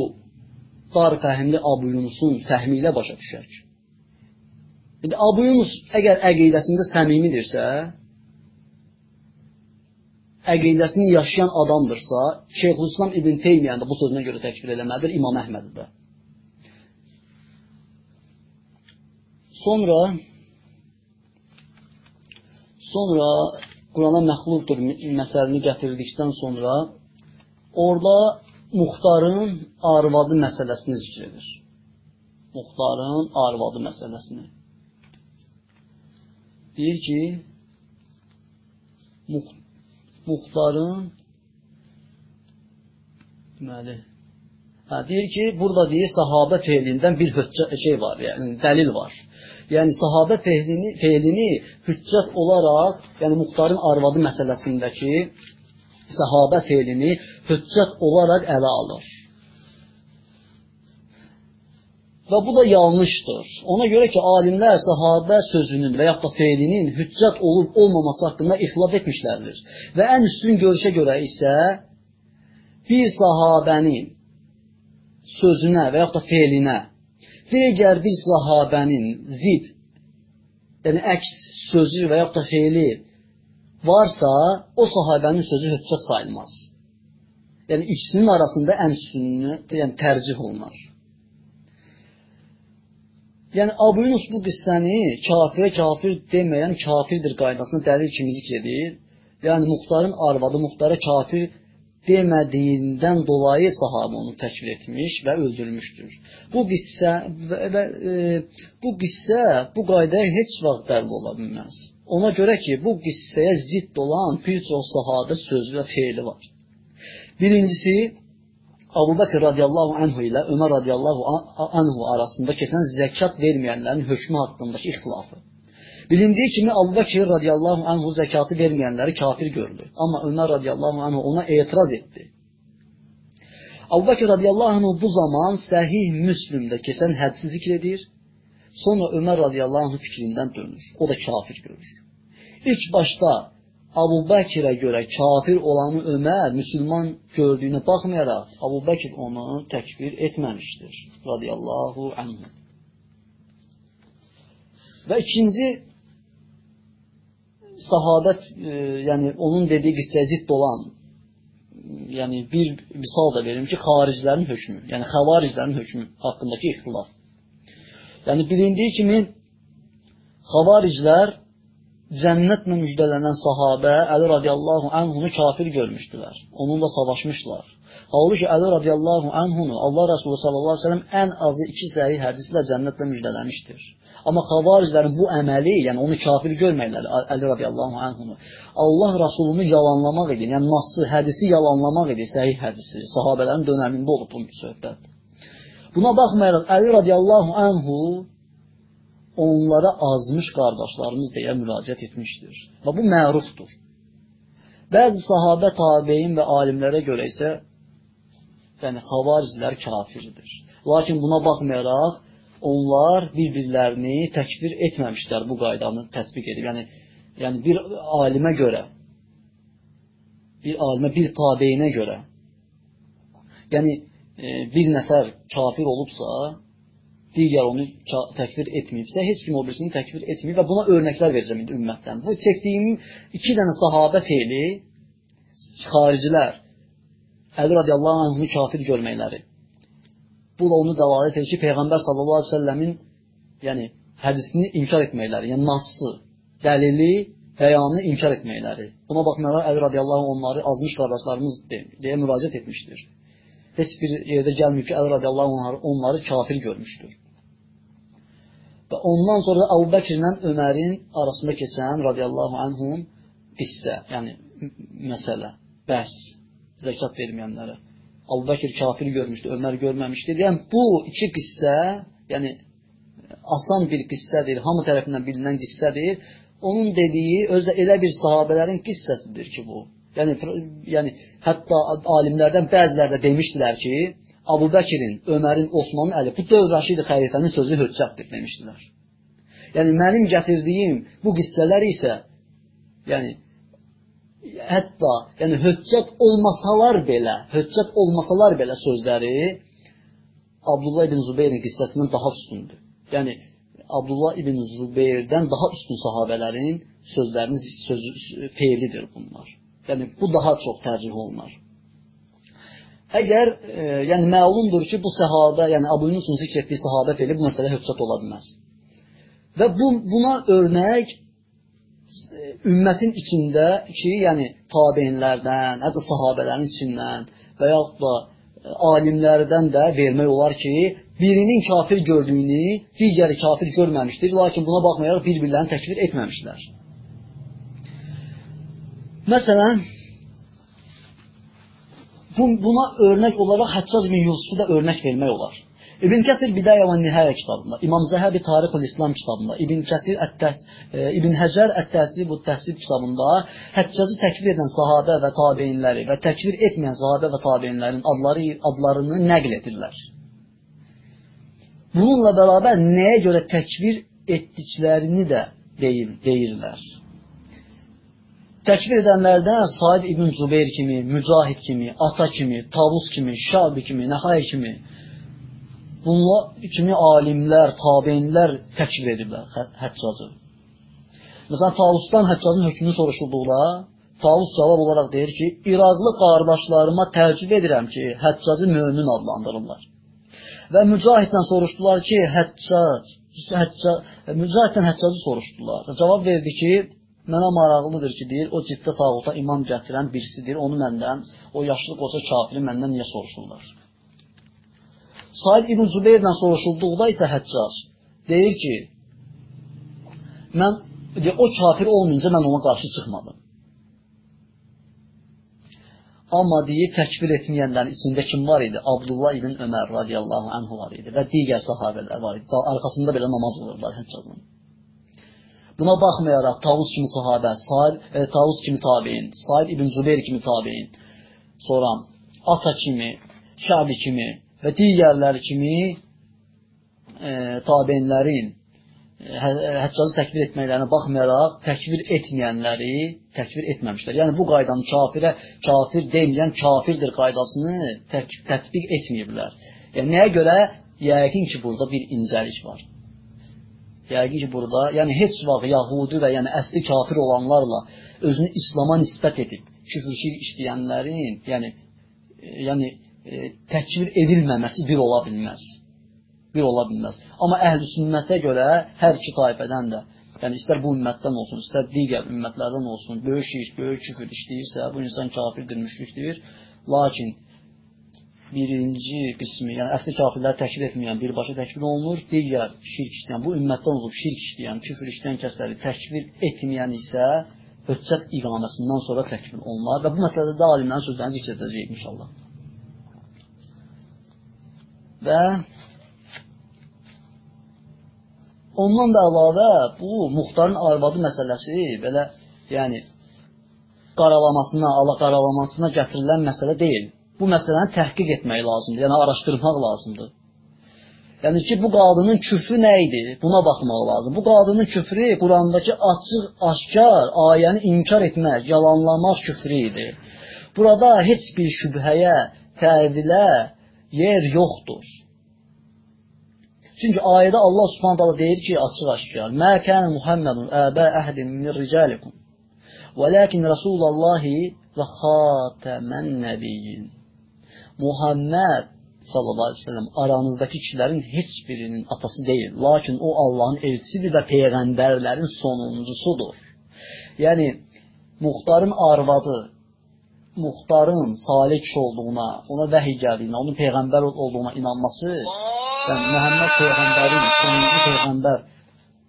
dar fəhmli Abu Yunusun fəhmi ilə başa düşək. İndi Abu Yunus əgər əqidəsində səmimidirsə, əqidəsini yaşayan adamdırsa, Şeyxülislam İbn Teymiyyəni də bu sözünə görə təkfir eləməlidir, İmam Əhmədi də. Sonra sonra Qurana məxluqdur məsələni gətirdikdən sonra orada muxtarın arvadı məsələsini zikr edir. Muxtarın arvadı məsələsini deyir ki, mux muxtarın deməli hə, deyir ki, burada deyir sahabə feilindən bir hüccə şey var, yəni dəlil var. Yəni sahabə feilini, feilini hüccət olaraq, yəni muxtarın arvadı məsələsindəki sahabə feilini hüccət olaraq ələ alır. Və bu da yanlışdır. Ona görə ki, alimlər sahabə sözünün və yaxud da feilinin hüccət olub olmaması haqqında ixtilaf etmişlərdir. Və ən üstün görüşə görə isə bir sahabənin sözünə və yaxud da feilinə digər bir sahabənin zid, yəni əks sözü və yaxud da feili varsa, o sahabənin sözü hüccət sayılmaz. Yəni ikisinin arasında ən üstünlüyü, yəni tərcih olunur. Yəni Abu Yunus bu qissəni kafirə kafir deməyən kafirdir qaydasına dəlil kimi zikr edir. Yəni muxtarın arvadı muxtara kafir demədiyindən dolayı sahabə onu təkfir etmiş və öldürmüşdür. Bu qissə və, və e, bu qissə bu qaydaya heç vaxt dəlil ola bilməz. Ona görə ki, bu qissəyə zidd olan bir çox sahabə sözü və feili var. Birincisi, Abu Bakr radiyallahu anhu ilə Ömər radiyallahu anhu arasında keçən zəkat verməyənlərin hökmü haqqındakı ixtilafı. Bilindiyi kimi Abu Bakr radiyallahu anhu zəkatı verməyənləri kafir gördü. Amma Ömər radiyallahu anhu ona etiraz etdi. Abu Bakr radiyallahu anhu bu zaman səhih Müslümdə keçən hədsi zikr edir. Sonra Ömər radiyallahu anhu fikrindən dönür. O da kafir görür. ilk başda Abu Bəkirə görə kafir olanı Ömər müsəlman gördüyünə baxmayaraq Abu Bəkir onu təkfir etməmişdir. Radiyallahu anhu. Və ikinci sahabət, e, yəni onun dediyi qissəyə zidd olan yəni bir misal da verim ki, xariclərin hökmü, yəni xavariclərin hökmü haqqındakı ixtilaf. Yəni bilindiyi kimi xavariclər cənnətlə müjdələnən sahabə Əli radiyallahu anhunu kafir görmüşdülər. Onunla savaşmışlar. Halbuki Əli radiyallahu anhunu Allah Resulü sallallahu aleyhi ve sellem ən azı iki səhih hədislə cənnətlə müjdələmişdir. Amma xavariclərin bu əməli, yəni onu kafir görməkləri Əli radiyallahu anhunu, Allah Rasulunu yalanlamaq idi, yəni nassı, hədisi yalanlamaq idi, səhih hədisi. Sahabələrin dönəmində olub bu söhbət. Buna baxmayaraq Əli radiyallahu anhu onlara azmış qardaşlarımız deyə müraciət etmişdir. Və bu mərufdur. Bəzi sahabə tabeyin və alimlərə görə isə yəni xavariclər kafirdir. Lakin buna baxmayaraq onlar bir-birlərini təkfir etməmişlər bu qaydanı tətbiq edib. Yəni yəni bir alimə görə bir alimə, bir tabeyinə görə yəni e, bir nəfər kafir olubsa, digər onu təkfir etməyibsə, heç kim o birisini təkfir etməyib və buna örnəklər verəcəm indi ümmətdən. Bu çəkdiyim iki dənə sahabə feili xaricilər Əli radiyallahu anhını kafir görməkləri. Bu da onu dəlalət edir ki, Peyğəmbər sallallahu əleyhi və səlləmin yəni hədisini inkar etməkləri, yəni nassı, dəlili, bəyanını inkar etməkləri. Buna baxmayaraq Əli radiyallahu onları azmış qardaşlarımız deyə müraciət etmişdir. Heç bir yerdə gəlmir ki, Əli radiyallahu onları, onları kafir görmüşdür. Və ondan sonra Əbu Bəkirlə Ömərin arasında keçən radiyallahu anhum qissə, yəni məsələ, bəhs, zəkat verməyənlərə. Əbu Bəkir kafir görmüşdü, Ömər görməmişdi. Yəni bu iki qissə, yəni asan bir qissədir, hamı tərəfindən bilinən qissədir. Onun dediyi özdə elə bir sahabələrin qissəsidir ki, bu. Yəni yəni hətta alimlərdən bəziləri də demişdilər ki, Abu Bəkirin, Ömərin, Osmanın əli bu dövr Rəşid xəlifənin sözü höccətdir demişdilər. Yəni mənim gətirdiyim bu qissələr isə yəni hətta yəni höccət olmasalar belə, höccət olmasalar belə sözləri Abdullah ibn Zubeyrin qissəsindən daha üstündür. Yəni Abdullah ibn Zubeyrdən daha üstün sahabələrin sözlərinin sözü feilidir bunlar. Yəni bu daha çox tərcih olunar. Əgər e, yəni məlumdur ki, bu səhabə, yəni Əbu Yunus'un zikr etdiyi səhabə feli bu məsələ höccət ola bilməz. Və bu buna örnək e, ümmətin içində ki, yəni tabeinlərdən, hətta sahabələrin içindən və yaxud da e, alimlərdən də vermək olar ki, birinin kafir gördüyünü digəri kafir görməmişdir, lakin buna baxmayaraq bir-birlərini təkfir etməmişlər. Məsələn, Buna örnək olaraq Həccac bin Yusufu da örnək vermək olar. İbn Kəsir Bidayə və Nihayə kitabında, İmam Zəhəbi Tarixul İslam kitabında, İbn Kəsir Ət-Təs, e, İbn Həcər Ət-Təsib və Təsib kitabında Həccacı təkfir edən sahabə və tabeinləri və təkfir etməyən sahabə və tabeinlərin adları adlarını nəql edirlər. Bununla bərabər nəyə görə təkfir etdiklərini də deyir, deyirlər. Təkfir edənlərdən Said ibn Zubeyr kimi, Mücahid kimi, Ata kimi, Tavus kimi, Şabi kimi, Nəhay kimi bunlar kimi alimlər, tabeinlər təkfir ediblər hə Həccacı. Məsələn, Tavusdan Həccacın hökmünü soruşulduqda, Tavus cavab olaraq deyir ki, İraqlı qardaşlarıma təəccüb edirəm ki, Həccacı mömin adlandırırlar. Və Mücahidlə soruşdular ki, Həccac, Həccac, Mücahiddən Həccacı soruşdular. Cavab verdi ki, Mənə maraqlıdır ki, deyir, o ciddə tağuta imam gətirən birisidir, onu məndən, o yaşlı qoca kafiri məndən niyə soruşurlar? Said İbn Cübeyrlə soruşulduqda isə Həccac deyir ki, mən deyir, o kafir olmayınca mən ona qarşı çıxmadım. Amma deyir, təkfir etməyənlərin içində kim var idi? Abdullah ibn Ömər radiyallahu anhu var idi və digər sahabələr var idi. Arxasında belə namaz qılırlar Həccacın. Buna baxmayaraq Tavus kimi sahabə, Said, e, Tavus kimi tabiin, Said ibn Zübeyr kimi tabiin, sonra Ata kimi, Şabi kimi və digərləri kimi e, tabeinlərin hə, həccacı təkfir etməklərinə baxmayaraq təkfir etməyənləri təkfir etməmişlər. Yəni bu qaydanı kafirə kafir deməyən kafirdir qaydasını tək, tətbiq etməyiblər. Yəni nəyə görə? Yəqin ki, burada bir incəlik var. Yəqin ki, burada, yəni heç vaxt Yahudi və yəni əsli kafir olanlarla özünü İslama nisbət edib küfür şirk işləyənlərin, yəni e, yəni e, təkfir edilməməsi bir ola bilməz bir ola bilməz. Amma əhl-i sünnətə görə hər iki tayfədən də, yəni istər bu ümmətdən olsun, istər digər ümmətlərdən olsun, böyük şirk, böyük küfür işləyirsə, bu insan kafirdir, müşrikdir. Lakin birinci qismi, yəni əsli kafirləri təşkil etməyən birbaşa təkfir olunur, digər şirk işləyən, bu ümmətdən olub şirk işləyən, küfür işləyən kəsləri təkfir etməyən isə höccət iqaməsindən sonra təkfir olunar və bu məsələdə də alimlərin sözlərini zikr edəcəyik inşallah. Və Ondan da əlavə bu muxtarın arvadı məsələsi belə, yəni qaralamasına, ala qaralamasına gətirilən məsələ deyil. Bu məsələni təhqiq etmək lazımdır, yəni araşdırmaq lazımdır. Yəni ki, bu qadının küfrü nə idi? Buna baxmaq lazım. Bu qadının küfrü Qurandakı açıq, aşkar ayəni inkar etmək, yalanlamaq küfrü idi. Burada heç bir şübhəyə, təvilə yer yoxdur. Çünki ayədə Allah Subhanahu taala deyir ki, açıq-aşkar: "Mə kana Muhammedun əbə əhdin min ricalikum, velakin Rasulullahi və xatamən nəbiyyin." Muhammed sallallahu əleyhi və səlləm aranızdakı kişilərin heç birinin atası deyil, lakin o Allahın elçisidir və peyğəmbərlərin sonuncusudur. Yəni Muxtarın arvadı Muxtarın salih kişi olduğuna, ona vəhiy gəldiyinə, onun peyğəmbər olduğuna inanması yəni Məhəmməd peyğəmbərin sonuncu peyğəmbər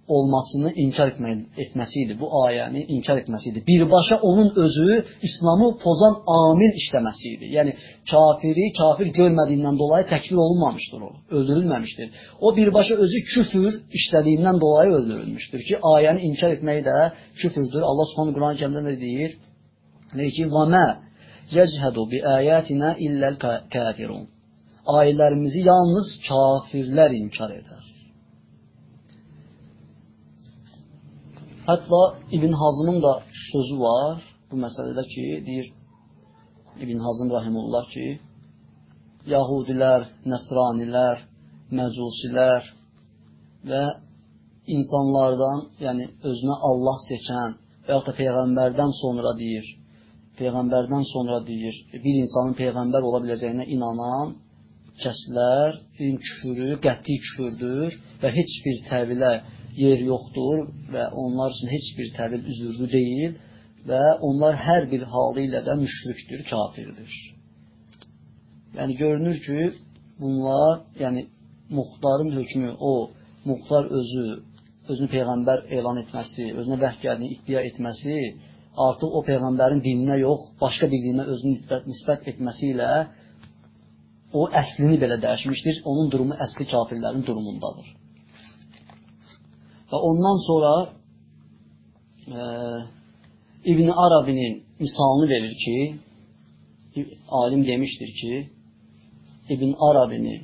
olmasını inkar etmək, etməsi idi. Bu ayəni inkar etməsi idi. Birbaşa onun özü İslamı pozan amil işləməsi idi. Yəni kafiri kafir görmədiyindən dolayı təkfir olunmamışdır o, öldürülməmişdir. O birbaşa özü küfür işlədiyindən dolayı öldürülmüşdür ki, ayəni inkar etmək də küfürdür. Allah Subhanahu Quran-ı Kərimdə nə deyir? Deyir ki: "Və mə yechhadu bi ayatina illa'l kafirun." ayələrimizi yalnız kafirlər inkar edər. Hətta İbn Hazımın da sözü var bu məsələdə ki, deyir İbn Hazım rahimullah ki, Yahudilər, Nəsranilər, Məcusilər və insanlardan, yəni özünə Allah seçən və yaxud da Peyğəmbərdən sonra deyir, Peyğəmbərdən sonra deyir, bir insanın Peyğəmbər ola biləcəyinə inanan kəslərin küfürü qəti küfürdür və heç bir təvilə yer yoxdur və onlar üçün heç bir təvil üzürlü deyil və onlar hər bir halı ilə də müşrikdir, kafirdir. Yəni görünür ki, bunlar, yəni muxtarın hökmü, o muxtar özü, özünü peyğəmbər elan etməsi, özünə vəh gəldiyini iddia etməsi, artıq o peyğəmbərin dininə yox, başqa bir dinə özünü nisbət etməsi ilə o əslini belə dəyişmişdir. Onun durumu əsli kafirlərin durumundadır. Və ondan sonra e, İbn Arabinin misalını verir ki, alim demişdir ki, İbn Arabini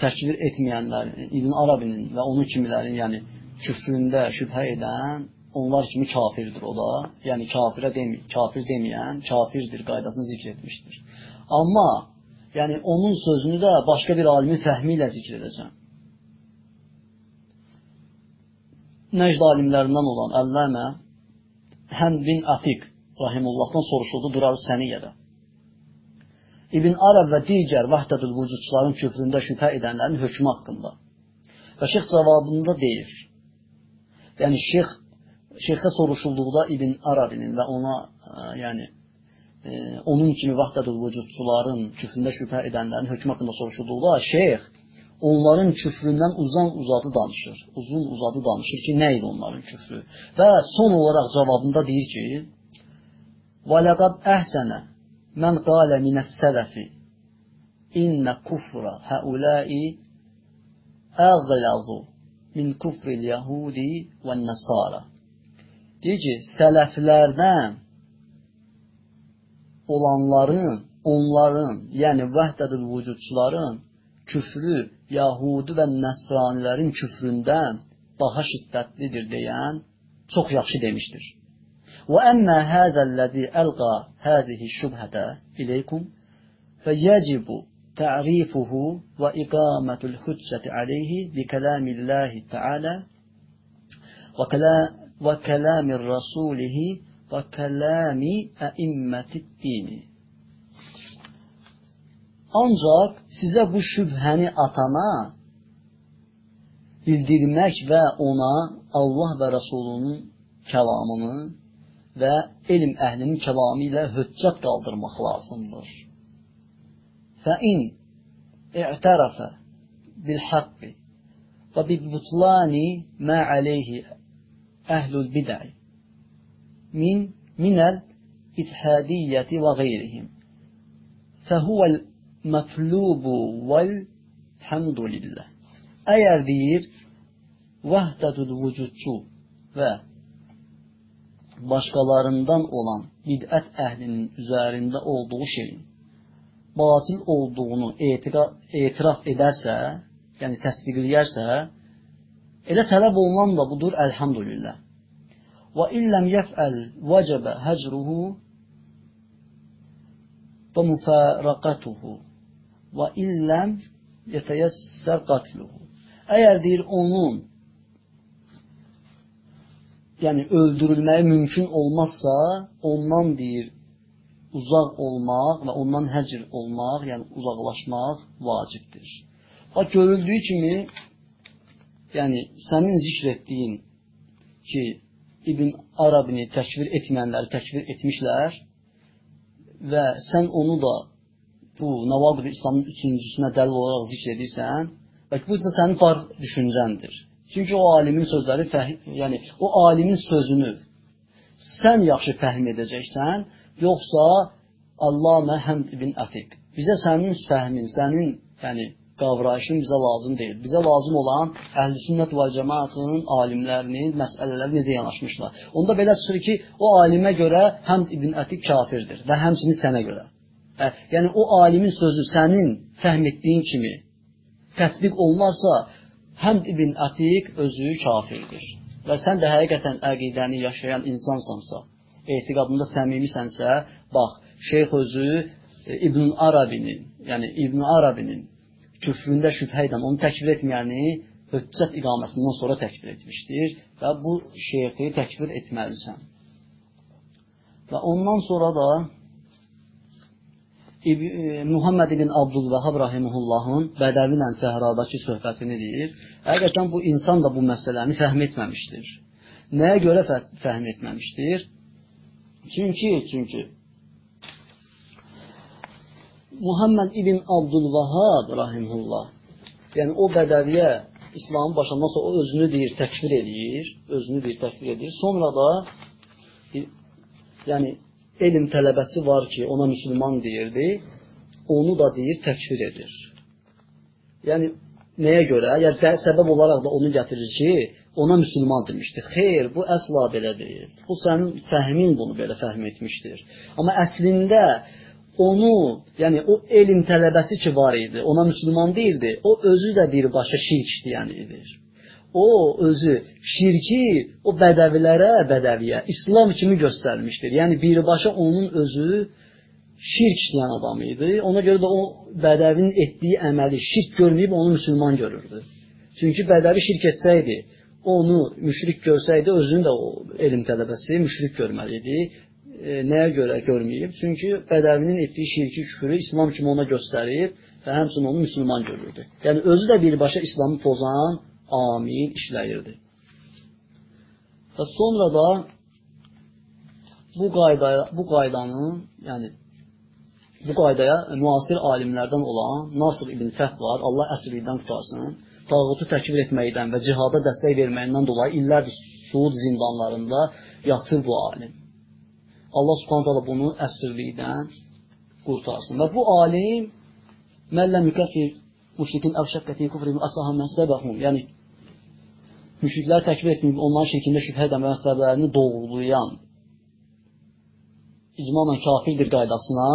təkvir etməyənlərin, İbn Arabinin və onun kimilərin, yəni küfründə şübhə edən onlar kimi kafirdir o da. Yəni kafirə demi kafir deməyən kafirdir qaydasını zikr etmişdir. Amma yəni onun sözünü də başqa bir alimin fəhmi ilə zikr edəcəm. Nəcd alimlərindən olan Əlləmə Sən bin Atiq rahimullahdan soruşuldu Durar Səniyyədə. İbn Arab və digər vahdədül vücudçuların küfründə şübhə edənlərin hökmü haqqında. Və şeyx cavabında deyir. Yəni şeyx şeyxə soruşulduqda İbn Arabinin və ona yəni e, onun kimi vaxtdadır vücudçuların küfründə şübhə edənlərin hökmü haqqında soruşulduqda şeyx onların küfründən uzan uzadı danışır. Uzun uzadı danışır ki, nə idi onların küfrü? Və son olaraq cavabında deyir ki, "Və laqad əhsənə mən qala minəs-sələfi inna kufra haula'i əğlazu min kufril yahudi və nəsara." Deyir ki, sələflərdən olanların, onların, yəni vəhdədül vücudçuların küfrü Yahudi və Nəsranilərin küfründən daha şiddətlidir deyən çox yaxşı demişdir. Və əmmə həzəlləzi əlqa həzihi şübhətə iləykum fəyəcibu ta'rifuhu və iqamətul hüccəti aleyhi bi kəlamillahi təalə və, kələ, və kəlamir rasulihi və kəlami əimmətid dini. Ancaq sizə bu şübhəni atana bildirmək və ona Allah və Rəsulunun kəlamını və elm əhlinin kəlamı ilə höccət qaldırmaq lazımdır. Fəin i'tərəfə bil-haqqi və bi-butlani mə aleyhi əhlul bidəi min minəl ithadiyyəti və qeyrihim fəhuvəl mətlubu vəl həmdülillah Əgər deyir, vəhdədül vücudçu və başqalarından olan bidət əhlinin üzərində olduğu şeyin batil olduğunu etiraf, edərsə, yəni təsdiqləyərsə, elə tələb olunan da budur, əlhamdülillah. Və illəm yəfəl vəcəbə həcruhu və müfərəqətuhu və illəm yətəyəssər qatluhu. Əgər deyir onun yəni öldürülməyi mümkün olmazsa, ondan deyir uzaq olmaq və ondan həcr olmaq, yəni uzaqlaşmaq vacibdir. Bax görüldüyü kimi yəni sənin zikr etdiyin ki, İbn Arabini təkvir etməyənləri təkvir etmişlər və sən onu da bu Navaqid İslamın üçüncüsünə dəlil olaraq zikr edirsən, Bax, bu da sənin var düşüncəndir. Çünki o alimin sözləri, fəhm, yəni o alimin sözünü sən yaxşı fəhm edəcəksən, yoxsa Allamə Həmd ibn Ətiq. Bizə sənin fəhmin, sənin yəni qavrayışın bizə lazım deyil. Bizə lazım olan əhl-sünnət və cəmaatının alimlərinin məsələləri necə yanaşmışlar. Onda belə çıxır ki, o alimə görə Həmd ibn Ətiq kafirdir və həmçinin sənə görə. Hə, yəni o alimin sözü sənin fəhm etdiyin kimi tətbiq olunarsa, Həmd ibn Atiq özü kafirdir. Və sən də həqiqətən əqidəni yaşayan insansansa, etiqadında səmimisənsə, bax, şeyx özü e, İbn Arabinin, yəni İbn Arabinin küfründə şübhə edən, onu təkfir etməyəni höccət iqaməsindən sonra təkfir etmişdir və bu şeyxi təkfir etməlisən. Və ondan sonra da Muhammed ibn Abdülvəhab rahimehullahın Bədəvi ilə Səhradakı söhbətini deyir. Həqiqətən bu insan da bu məsələni fəhm etməmişdir. Nəyə görə fəhm etməmişdir? Çünki, çünki Muhammed ibn Abdülvəhab rahimehullah yəni o Bədəviyə İslamın başlandan sonra o özünü deyir, təkfir edir, özünü deyir, təkfir edir. Sonra da yəni elm tələbəsi var ki, ona müsəlman deyirdi, onu da deyir, təkfir edir. Yəni, nəyə görə? Yəni, səbəb olaraq da onu gətirir ki, ona müsəlman demişdi. Xeyr, bu əsla belə deyil. Bu sənin fəhmin bunu belə fəhm etmişdir. Amma əslində onu, yəni o elm tələbəsi ki var idi, ona müsəlman deyildi, o özü də birbaşa şirk işləyən idi o özü şirki o bədəvilərə, bədəviyə İslam kimi göstərmişdir. Yəni birbaşa onun özü şirk işləyən adam idi. Ona görə də o bədəvinin etdiyi əməli şirk görməyib onu müsəlman görürdü. Çünki bədəvi şirk etsəydi, onu müşrik görsəydi, özünü də o elm tələbəsi müşrik görməli idi. E, nəyə görə görməyib? Çünki bədəvinin etdiyi şirki küfrü İslam kimi ona göstərib və həmçinin onu müsəlman görürdü. Yəni özü də birbaşa İslamı pozan amil işləyirdi. Və sonra da bu qaydaya, bu qaydanın, yəni bu qaydaya müasir alimlərdən olan Nasır ibn Fəth var, Allah əsrlikdən qutarsın, tağutu təkvir etməkdən və cihada dəstək verməyindən dolayı illərdir Suud zindanlarında yatır bu alim. Allah subhanət bunu əsrlikdən qurtarsın. Və bu alim məlləm mükəffir müşrikin əvşəqqəti kufrin əsahə məsəbəhum, yəni müşrikləri təkvir etməyib, onların şirkində şübhə edən və məsələlərini doğrulayan icmanla kafirdir qaydasına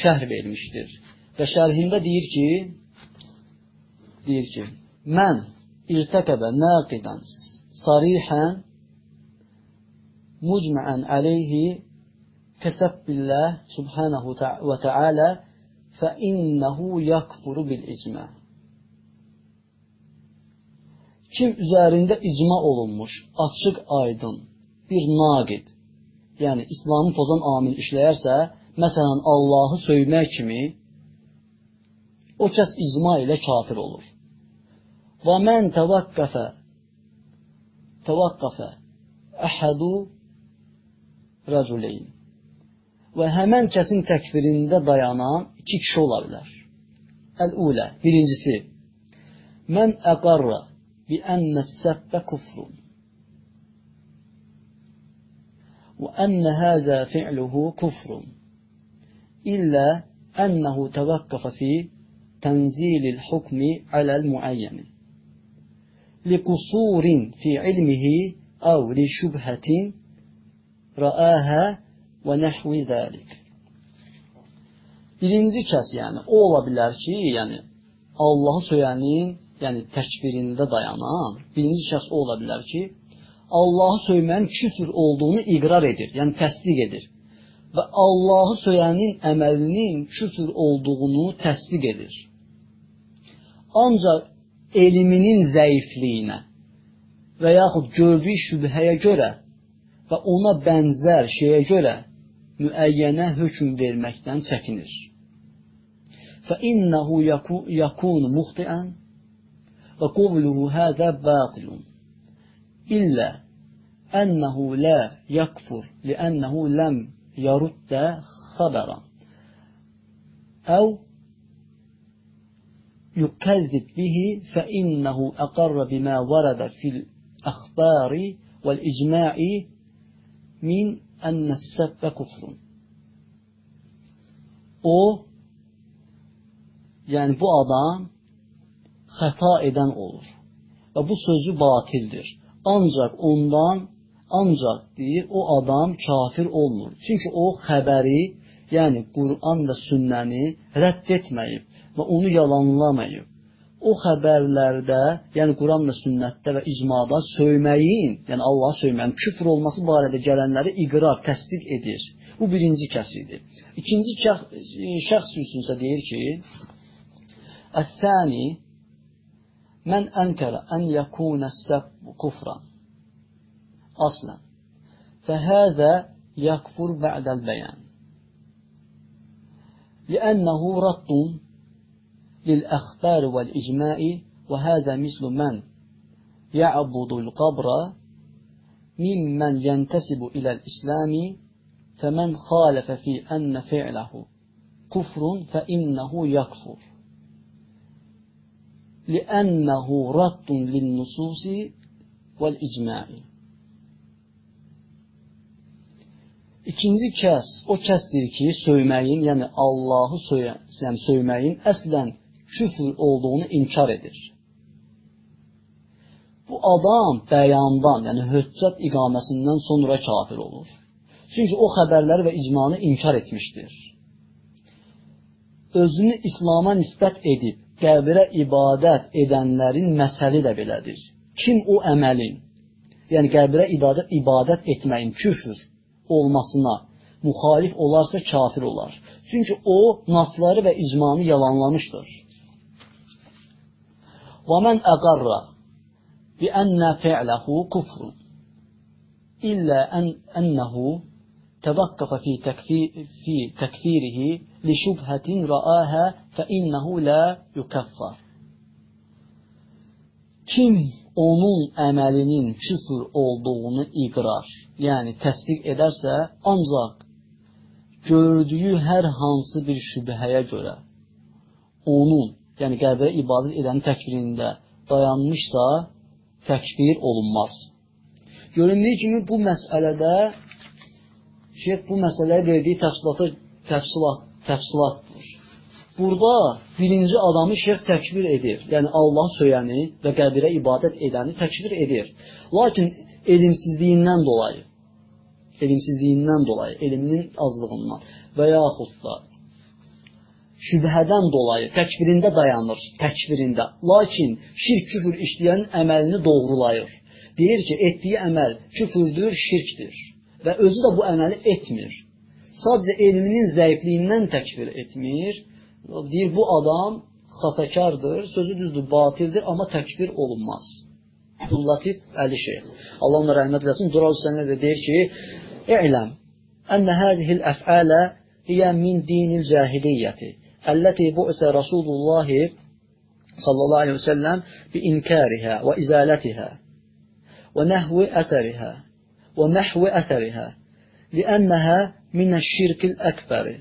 şərh vermişdir. Və şərhində deyir ki, deyir ki, mən irtəkəbə naqidən sarihən mucma'an aleyhi kəsəbbillah subhanahu və teala fə innehu yakfuru bil icma. Kim üzərində icma olunmuş, açıq, aydın bir naqid, yəni İslamı pozan amil işləyərsə, məsələn, Allahı söymək kimi, o kəs icma ilə kafir olur. Və mən təvaqqəfə təvaqqəfə əhədu rəculeyn və həmən kəsin təkfirində dayanan iki kişi ola bilər. Əl-ulə, birincisi, mən əqarra bi ənə səbbə kufrun və ənə həzə fi'luhu kufrun illə ənəhu təvaqqəfə fi tənzilil hukmi aləl müəyyəni liqusurin fi ilmihi əv li şübhətin rəəhə və nəhvi zəlik. Birinci kəs, yəni, o ola bilər ki, yəni, Allahı söyənin, yəni təkbirində dayanan birinci şəxs o ola bilər ki, Allahı söyməyin küfr olduğunu iqrar edir, yəni təsdiq edir. Və Allahı söyənin əməlinin küfr olduğunu təsdiq edir. Ancaq elminin zəifliyinə və yaxud gördüyü şübhəyə görə və ona bənzər şeyə görə müəyyənə hökm verməkdən çəkinir. Fa innahu yakun muxtian وقوله هذا باطل. إلا أنه لا يكفر لأنه لم يرد خبرا. أو يكذب به فإنه أقر بما ورد في الأخبار والإجماع من أن السب كفر. O yəni bu adam xəta edən olur. Və bu sözü batildir. Ancaq ondan ancaq deyir o adam kafir olmur. Çünki o xəbəri, yəni Quran və sünnəni rədd etməyib və onu yalanlamayıb. O xəbərlərdə, yəni Quran və sünnətdə və icmada söyməyin, yəni Allah söyməyin küfr olması barədə gələnləri iqrar, təsdiq edir. Bu birinci kəsidir. İkinci şəxs üçünsə deyir ki, Əs-sani من أنكر أن يكون السب كفرا؟ أصلا. فهذا يكفر بعد البيان. لأنه رد للأخبار والإجماع وهذا مثل من يعبد القبر ممن ينتسب إلى الإسلام فمن خالف في أن فعله كفر فإنه يكفر. لأنه رد للنصوص والإجماع İkinci kəs, o kəsdir ki, söyməyin, yəni Allahı söyə, yəni söyməyin əslən küfr olduğunu inkar edir. Bu adam bəyandan, yəni höccət iqaməsindən sonra kafir olur. Çünki o xəbərləri və icmanı inkar etmişdir. Özünü İslama nisbət edib, qəbrə ibadət edənlərin məsəli də belədir. Kim o əməlin, yəni qəbrə ibadət, ibadət etməyin küfür olmasına müxalif olarsa kafir olar. Çünki o nasları və icmanı yalanlamışdır. Və mən əqarra bi ənə fi'ləhu kufrun illə ən, ənəhu təvaqqafa fi, təkfir, fi təkfirihi rəəhə fə innəhu lə yukəffar. Kim onun əməlinin küfür olduğunu iqrar, yəni təsdiq edərsə, ancaq gördüyü hər hansı bir şübhəyə görə onun, yəni qəbrə ibadət edənin təkfirində dayanmışsa, təkfir olunmaz. Göründüyü kimi bu məsələdə şeyh bu məsələyə verdiyi təfsilatı təfsilat, təfsilatdır. Burada birinci adamı şeyx təkvir edir. Yəni Allah söyəni və qəbirə ibadət edəni təkvir edir. Lakin elmsizliyindən dolayı, elmsizliyindən dolayı, elminin azlığından və yaxud da şübhədən dolayı təkfirində dayanır, təkfirində. Lakin şirk küfür işləyənin əməlini doğrulayır. Deyir ki, etdiyi əməl küfürdür, şirkdir və özü də bu əməli etmir. Sadəcə elminin zəifliyindən təkfir etmir. Deyir, bu adam xatakardır, sözü düzdür, batildir, amma təkfir olunmaz. Abdullatif Əli Şeyx. Allah ona rəhmət eləsin. Dural Hüseyinə də deyir ki, İ'ləm ənə hədihil əf'alə hiyə min dinil cahiliyyəti əlləti bu'sə Rasulullahi sallallahu aleyhi və səlləm bi inkariha və izalatiha və nəhvi əsəriha və məhvi əsəriha li'ənəha من الشرك الأكبر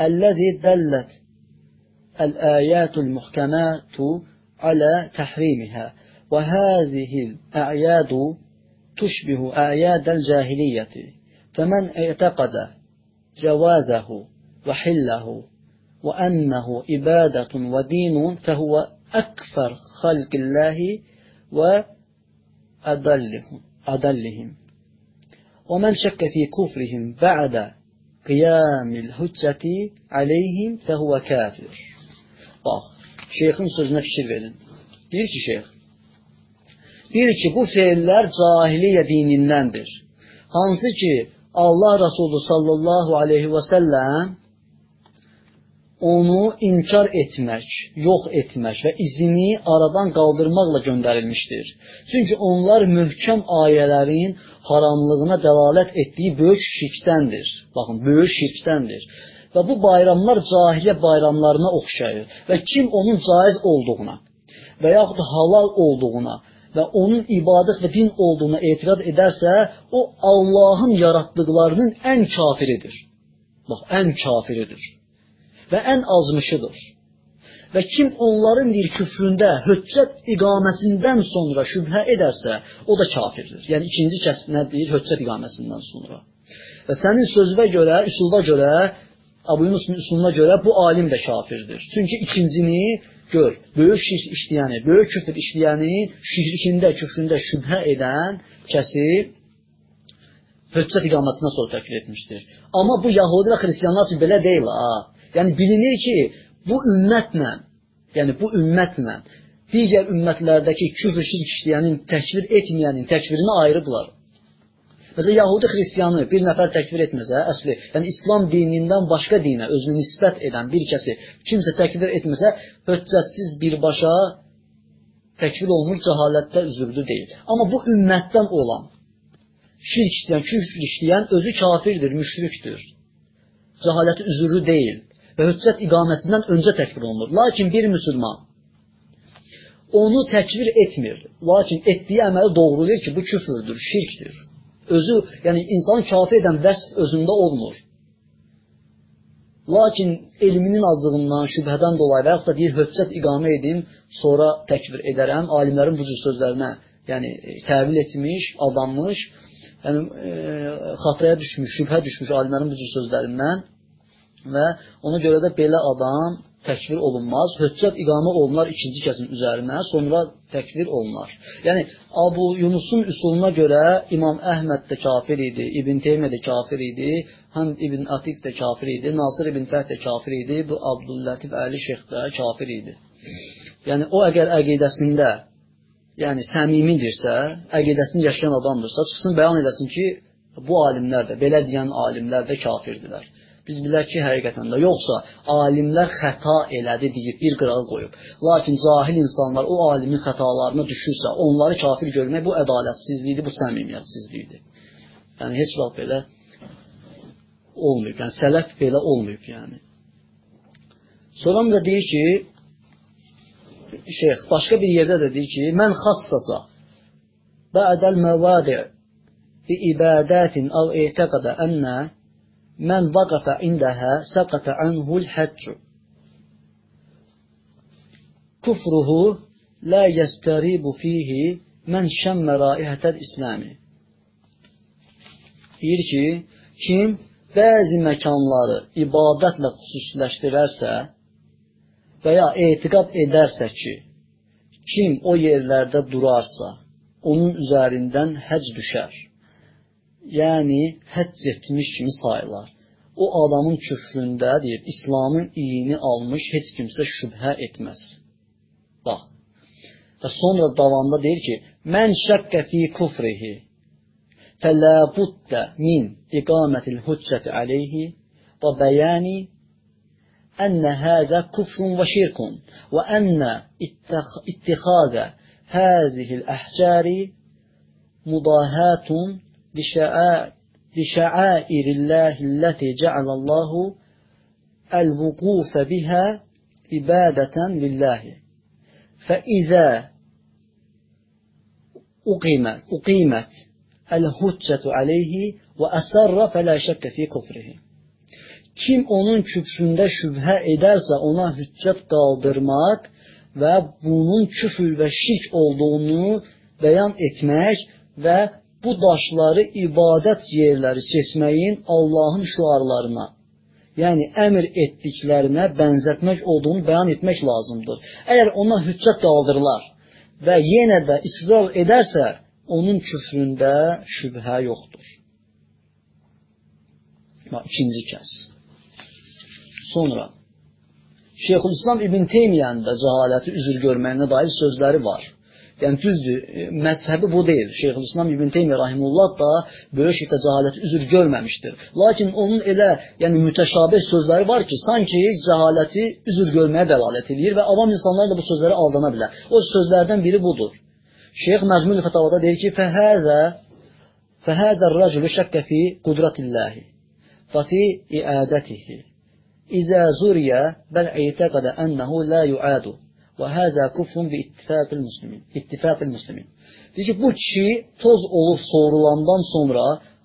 الذي دلت الآيات المحكمات على تحريمها. وهذه الأعياد تشبه أعياد الجاهلية. فمن اعتقد جوازه وحله وأنه إبادة ودين فهو أكثر خلق الله وأدلهم أدلهم ومن شك في كفرهم بعد قيام الحجة عليهم فهو kafir. Bax, şeyxin sözünə fikir verin. Deyir ki, şeyx, deyir ki, bu feillər cahiliyyə dinindəndir. Hansı ki, Allah Resulü sallallahu aleyhi və səlləm onu inkar etmək, yox etmək və izini aradan qaldırmaqla göndərilmişdir. Çünki onlar möhkəm ayələrin haramlığına dəlalət etdiyi böyük şirkdəndir. Baxın, böyük şirkdəndir. Və bu bayramlar cahiliyə bayramlarına oxşayır və kim onun caiz olduğuna və yaxud halal olduğuna və onun ibadət və din olduğuna etiqad edərsə, o Allahın yaratdıqlarının ən kafiridir. Bax, ən kafiridir və ən azmışıdır. Və kim onların bir küfründə höccət iqaməsindən sonra şübhə edərsə, o da kafirdir. Yəni ikinci kəs nə deyir? Höccət iqaməsindən sonra. Və sənin sözünə görə, üsulda görə, Abu Yunusun üsuluna görə bu alim də kafirdir. Çünki ikincini gör, böyük şirk işləyəni, böyük küfr işləyəni, şirkində, küfründə şübhə edən kəsi höccət iqaməsindən sonra təkfir etmişdir. Amma bu Yahudi və Xristiyanlar üçün belə deyil ha. Yəni bilinir ki, bu ümmətlə, yəni bu ümmətlə digər ümmətlərdəki küfr şirk işləyənin təkfir etməyənin təkfirini ayırıblar. Məsələn, Yahudi xristiyanı bir nəfər təkfir etməsə, əsli, yəni İslam dinindən başqa dinə özünü nisbət edən bir kəsi kimsə təkfir etməsə, höccətsiz birbaşa təkfir olunur, cəhalətdə üzürlü deyil. Amma bu ümmətdən olan, şirk işləyən, küfr işləyən özü kafirdir, müşrikdir. Cəhaləti üzürlü deyil və höccət iqaməsindən öncə təkfir olunur. Lakin bir müsəlman onu təkfir etmir. Lakin etdiyi əməli doğrulayır ki, bu küfürdür, şirkdir. Özü, yəni insanı kafir edən vəsf özündə olmur. Lakin elminin azlığından, şübhədən dolayı və yaxud da deyir, höccət iqamə edim, sonra təkvir edərəm. Alimlərin bu cür sözlərinə yəni, təvil etmiş, aldanmış, yəni, e, xataya düşmüş, şübhə düşmüş alimlərin bu cür sözlərindən və ona görə də belə adam təkvir olunmaz. Höccət iqamə olunar ikinci kəsin üzərinə, sonra təkvir olunar. Yəni Abu Yunusun üsuluna görə İmam Əhməd də kafir idi, İbn Teymiyyə də kafir idi, həm İbn Atiq də kafir idi, Nasir İbn Fəth də kafir idi, bu Abdüllatif Əli Şeyx də kafir idi. Yəni o əgər əqidəsində yəni səmimindirsə, əqidəsini yaşayan adamdırsa, çıxsın bəyan eləsin ki, bu alimlər də, belə deyən alimlər də kafirdirlər. Biz bilək ki, həqiqətən də yoxsa alimlər xəta elədi deyib bir qırağı qoyub. Lakin cahil insanlar o alimin xətalarına düşürsə, onları kafir görmək bu ədalətsizlikdir, bu səmimiyyətsizlikdir. Yəni heç vaxt belə olmayıb. Yəni sələf belə olmayıb yəni. Sonra da deyir ki, şeyx başqa bir yerdə də deyir ki, mən xassasa ba'dal mavadi' bi ibadatin aw i'taqada anna Mən vaqafa indəhə səqata anhul həccu. Kufruhu la yəstəribu fihi mən şəmmə raihətəl İslami. Deyir ki, kim bəzi məkanları ibadətlə xüsusiləşdirərsə və ya etiqad edərsə ki, kim o yerlərdə durarsa, onun üzərindən həc düşər yəni həcc etmiş kimi sayılar. O adamın küfründə deyir, İslamın iyini almış heç kimsə şübhə etməz. Bax. Və sonra davamda deyir ki, mən şəkkə fi kufrihi fələ buddə min iqamətil hüccəti aleyhi və bəyani ənə həzə kufrun və şirkun və ənə ittixazə həzihil əhcəri mudahətun لشعائر الله التي جعل الله الوقوف بها عبادة لله فإذا أقيمت, أقيمت الهجة عليه وأسر فلا شك في كفره Kim onun küfründə şübhə edərsə, ona hüccət qaldırmaq və bunun küfür və şirk olduğunu bəyan etmək və bu daşları ibadət yerləri seçməyin Allahın şüarlarına, yəni əmr etdiklərinə bənzətmək olduğunu bəyan etmək lazımdır. Əgər ona hüccət qaldırılar və yenə də israr edərsə, onun küfründə şübhə yoxdur. Bax, ikinci kəs. Sonra Şeyxülislam İbn Teymiyyənin də cəhaləti üzr görməyinə dair sözləri var. Yəni düzdür, məzhəbi bu deyil. Şeyxülislam İbn Teymiyyə rahimullah da böyük şəkildə cəhaləti üzr görməmişdir. Lakin onun elə, yəni mütəşabih sözləri var ki, sanki cəhaləti üzr görməyə dəlalət edir və avam insanlar da bu sözlərə aldana bilər. O sözlərdən biri budur. Şeyx Məcmul Fətavada deyir ki, "Fəhəzə fəhəzə rəculu şəkkə fi qudratillahi və fi iadatihi." İzə zuriyə bəl eytəqədə ənəhu la yuadu kufrun bi ittifaqil muslimin. İttifaqil muslimin. Deyir ki, bu kişi toz olub sorulandan sonra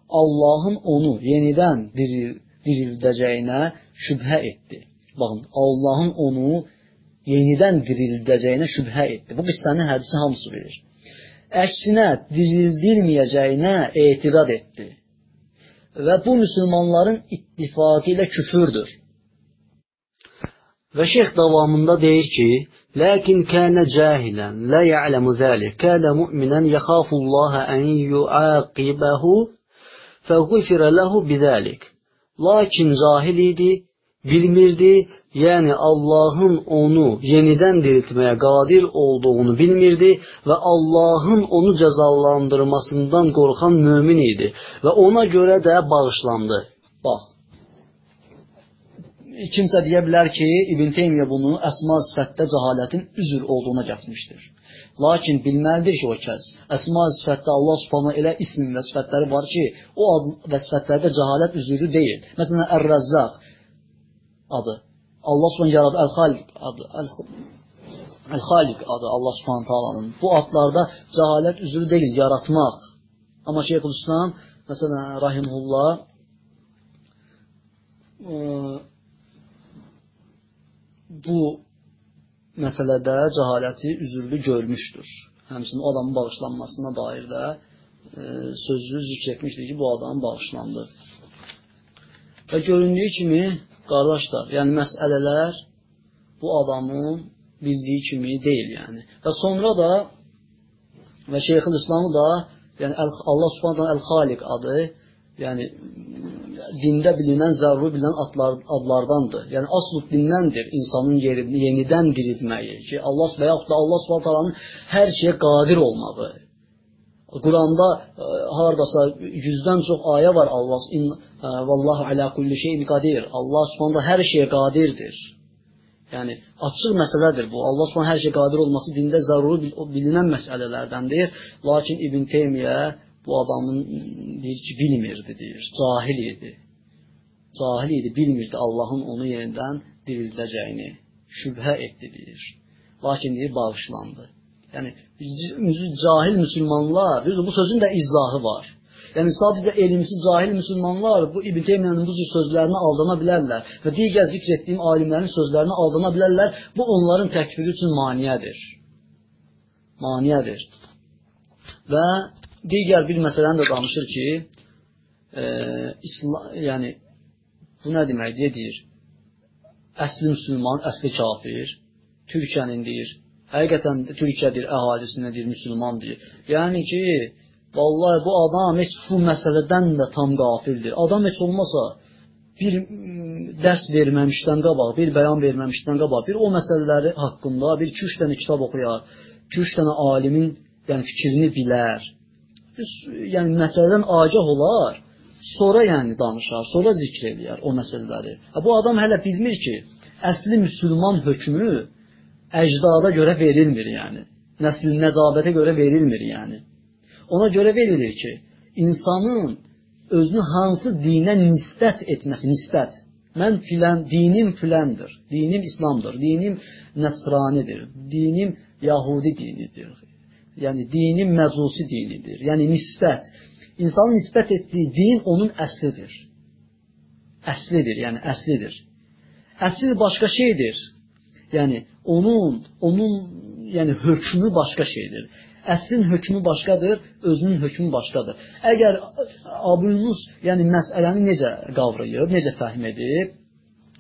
Allahın onu yenidən diril, dirildəcəyinə şübhə etdi. Baxın, Allahın onu yenidən dirildəcəyinə şübhə etdi. Bu qıssənin hədisi hamısı verir. Əksinə dirildilməyəcəyinə etiqad etdi. Və bu müsəlmanların ittifaqı ilə küfürdür. Və şeyx davamında deyir ki, Lakin kənə cahilən, la ya'lamu zalik. Kənə mu'minən yaxafullaha an yuaqibahu fəğfirə lehu bizalik. Lakin cahil idi, bilmirdi, yəni Allahın onu yenidən diriltməyə qadir olduğunu bilmirdi və Allahın onu cəzalandırmasından qorxan mömin idi və ona görə də bağışlandı. Bax, kimsə deyə bilər ki, İbn Teymiyyə bunu əsma sifətdə cəhalətin üzr olduğuna gətirmişdir. Lakin bilməlidir ki, o kəs əsma sifətdə Allah Subhanahu elə isim və sifətləri var ki, o ad və sifətlərdə cəhalət üzrü deyil. Məsələn, Ər-Rəzzaq adı. Allah Subhanahu yaradı Əl-Xaliq adı. Əl-Xaliq adı Allah Subhanahu taalanın. Bu adlarda cəhalət üzrü deyil, yaratmaq. Amma Şeyxülislam məsələn rahimehullah bu məsələdə cəhaləti üzürlü görmüşdür. Həmçinin o adamın bağışlanmasına dair də e, sözlü zikr etmişdir ki, bu adam bağışlandı. Və göründüyü kimi, qardaşlar, yəni məsələlər bu adamın bildiyi kimi deyil, yəni. Və sonra da və Şeyxül İslamı da, yəni Allah Subhanahu Əl-Xaliq adı, yəni dində bilinən, zəruri bilinən adlar, adlardandır. Yəni asl dindəndir insanın yerini yenidən diriltməyi ki, Allah və yaxud da Allah Subhanahu hər şeyə qadir olmağı. Quranda e, hardasa 100-dən çox ayə var Allah in e, vallahu ala kulli şeyin qadir. Allah Subhanahu hər şeyə qadirdir. Yəni açıq məsələdir bu. Allah Subhanahu hər şeyə qadir olması dində zəruri bilinən məsələlərdəndir. Lakin İbn Teymiyyə bu adamın deyir ki, bilmirdi deyir, cahil idi. Cahil idi, bilmirdi Allahın onu yenidən dirildəcəyini, şübhə etdi deyir. Lakin deyir, bağışlandı. Yəni, cahil müsəlmanlar, bu sözün də izahı var. Yəni, sadəcə elmsiz, cahil müsəlmanlar bu İbn Teymiyyanın bu cür sözlərinə aldana bilərlər və digər zikr etdiyim alimlərin sözlərinə aldana bilərlər. Bu, onların təkfiri üçün maniyədir. Maniyədir. Və digər bir məsələni də danışır ki, e, İslam, yəni bu nə deməkdir? Deyir, əsli müsəlman, əsli kafir, Türkiyənin deyir, həqiqətən Türkiyədir, əhalisinə deyir, müsəlman deyir. Yəni ki, vallahi bu adam heç bu məsələdən də tam qafildir. Adam heç olmasa bir dərs verməmişdən qabaq, bir bəyan verməmişdən qabaq, bir o məsələləri haqqında bir 2-3 dənə kitab oxuyar, 2-3 dənə alimin yəni fikrini bilər. Biz, yəni məsələdən agah olar, sonra yəni danışar, sonra zikr eləyər o məsələləri. Bu adam hələ bilmir ki, əsli müsəlman hökmü əcdada görə verilmir yəni. Nəsil nəcabətə görə verilmir yəni. Ona görə verilir ki, insanın özünü hansı dinə nisbət etməsi, nisbət. Mən filan, dinim filandır, dinim İslamdır, dinim Nəsranidir, dinim Yahudi dinidir. Yəni dinim Məcusi dinidir. Yəni nisbət. İnsanın nisbət etdiyi din onun əslidir. Əslidir, yəni əslidir. Əsl başqa şeydir. Yəni onun onun yəni hökmü başqa şeydir. Əslin hökmü başqadır, özünün hökmü başqadır. Əgər Abunus, yəni məsələni necə qavrayıb, necə fəhm edib,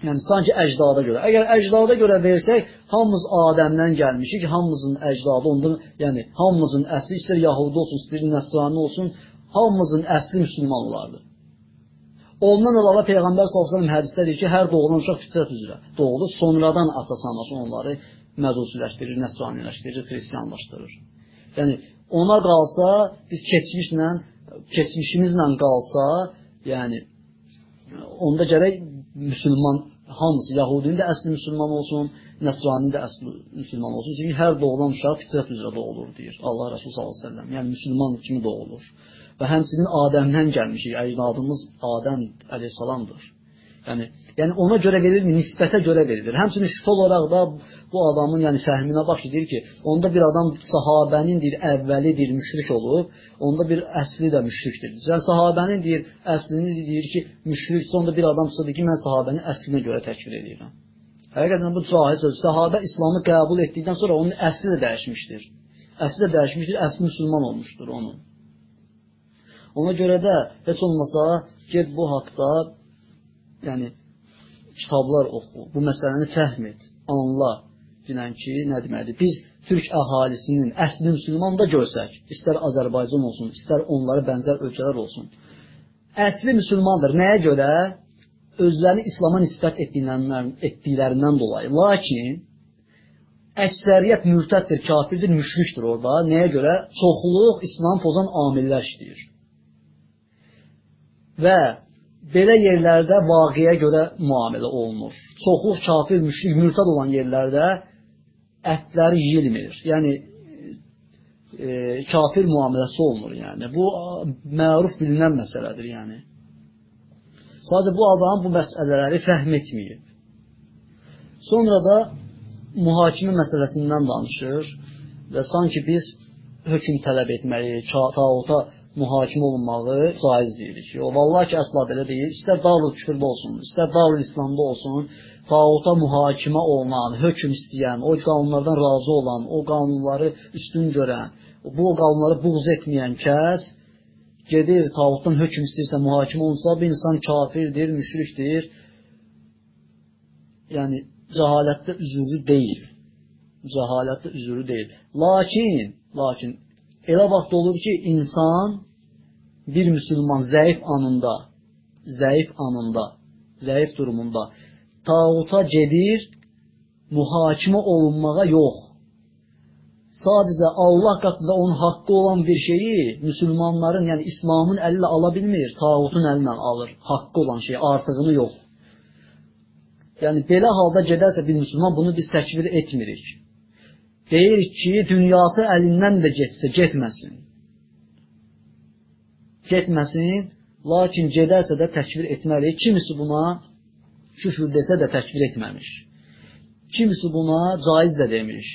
yəni sanki əcdada görə. Əgər əcdada görə versək, hamımız Adəmdən gəlmişik, hamımızın əcdadı onda, yəni hamımızın əsli istər Yahudi olsun, istər Nəsrani olsun, hamımızın əsli müsəlman olardı. Ondan əlavə Peyğəmbər sallallahu əleyhi hədisdə deyir ki, hər doğulan uşaq fitrət üzrə doğulur, sonradan atası anası onları məzusiləşdirir, nəsraniləşdirir, xristianlaşdırır. Yəni ona qalsa, biz keçmişlə, keçmişimizlə qalsa, yəni onda gərək müsəlman hamısı Yahudinin də əsli müsəlman olsun, Nəsraninin də əsli müsəlman olsun. Çünki hər doğulan uşaq fitrət üzrə doğulur deyir Allah Rəsulü sallallahu əleyhi və səlləm. Yəni müsəlman kimi doğulur. Və həmçinin Adəmdən gəlmişik. Əcdadımız Adəm əleyhissalamdır. Yəni Yəni ona görə verilmir, nisbətə görə verilir. Həmçinin şübhə olaraq da bu adamın yəni fəhminə bax deyir ki, onda bir adam sahabənin deyir əvvəli deyir müşrik olub, onda bir əsli də müşrikdir. Yəni sahabənin deyir əslini deyir ki, müşriksə onda bir adam çıxır ki, mən sahabəni əslinə görə təkfir edirəm. Həqiqətən bu cahil söz. Sahabə İslamı qəbul etdikdən sonra onun əsli də dəyişmişdir. Əsli də dəyişmişdir, əsli müsəlman olmuşdur onun. Ona görə də heç olmasa get bu haqda yəni kitablar oxu, bu məsələni fəhm et, anla. Bilən ki, nə deməkdir? Biz türk əhalisinin əsli müsəlman da görsək, istər Azərbaycan olsun, istər onlara bənzər ölkələr olsun, əsli müsəlmandır. Nəyə görə? Özlərini İslama nisbət etdiklərindən, etdiklərindən dolayı. Lakin əksəriyyət mürtəddir, kafirdir, müşrikdir orada. Nəyə görə? Çoxluq İslam pozan amillər işləyir. Və belə yerlərdə vaqiyə görə müamilə olunur. Çoxluq kafir, müşrik, mürtad olan yerlərdə ətləri yeyilmir. Yəni e, kafir müamiləsi olunur. Yəni bu məruf bilinən məsələdir. Yəni sadəcə bu adam bu məsələləri fəhm etməyib. Sonra da mühakimə məsələsindən danışır və sanki biz hökm tələb etməliyik, tağuta mühakimə olunmağı caiz deyirik. O vallahi ki, əsla belə deyil. İstər Darül küfrdə olsun, istər Darül İslamda olsun, tağuta mühakimə olunan, hökm istəyən, o qanunlardan razı olan, o qanunları üstün görən, bu qanunları buğz etməyən kəs gedir, tağutdan hökm istəyirsə, mühakimə olunsa, bir insan kafirdir, müşrikdir. Yəni, cəhalətdə üzürlü deyil. Cəhalətdə üzürlü deyil. Lakin, lakin elə vaxt olur ki, insan bir müsəlman zəif anında, zəif anında, zəif durumunda tağuta gedir, mühakimə olunmağa yox. Sadəcə Allah qatında onun haqqı olan bir şeyi müsəlmanların, yəni İslamın əli ilə ala bilmir, tağutun əli ilə alır. Haqqı olan şey, artığını yox. Yəni belə halda gedərsə bir müsəlman bunu biz təkvir etmirik. Deyir ki, dünyası əlindən də getsə, getməsin. Getməsin, lakin gedərsə də təkvir etməli. Kimisi buna küfür desə də təkvir etməmiş. Kimisi buna caiz də demiş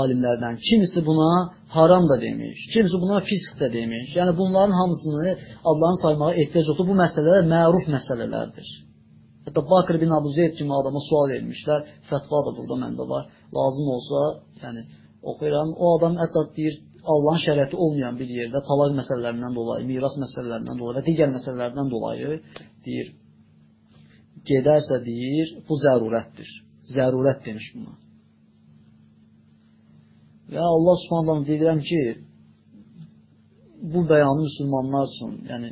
alimlərdən. Kimisi buna haram da demiş. Kimisi buna fisq də demiş. Yəni bunların hamısını Allahın saymağa ehtiyac yoxdur. Bu məsələlər məruf məsələlərdir. Hətta Bakır bin Abu Zeyd kimi adama sual vermişlər. Fətva da burada məndə var. Lazım olsa, yəni oxuyuram. O adam hətta deyir, Allahın şəriəti olmayan bir yerdə talaq məsələlərindən dolayı, miras məsələlərindən dolayı və digər məsələlərdən dolayı deyir, gedərsə deyir, bu zərurətdir. Zərurət demiş buna. Və Allah Subhanahu deyirəm ki, bu bəyanı müsəlmanlar üçün, yəni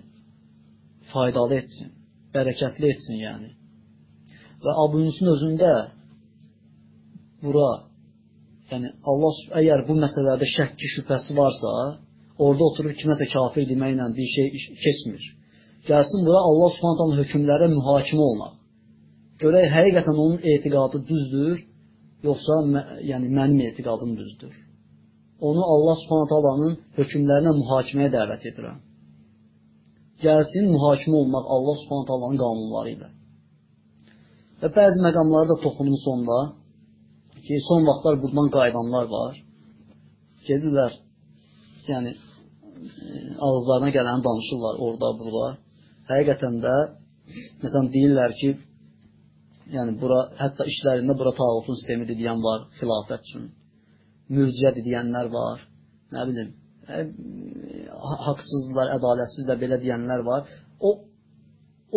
faydalı etsin bərəkətli etsin yəni. Və Abunus'un özündə bura yəni Allah əgər bu məsələlərdə şəkki şübhəsi varsa, orada oturub kiməsə kafir deməklə bir şey keçmir. Gəlsin bura Allah Subhanahu hökmlərə mühakimə olmaq. Görək həqiqətən onun etiqadı düzdür, yoxsa yəni mənim etiqadım düzdür. Onu Allah Subhanahu hökmlərinə mühakiməyə dəvət edirəm. Gəlsin mühakimə olmaq Allah Subhanahu qanunları ilə. Və bəzi məqamlarda toxunum sonda ki, son vaxtlar buradan qayıdanlar var. Gedirlər, yəni ağızlarına gələni danışırlar orada, burada. Həqiqətən də məsələn deyirlər ki, yəni bura hətta işlərində bura tağutun sistemi deyən var xilafət üçün. Mürciə deyənlər var. Nə bilim, ə, haqsızdılar, ədalətsizlər belə deyənlər var. O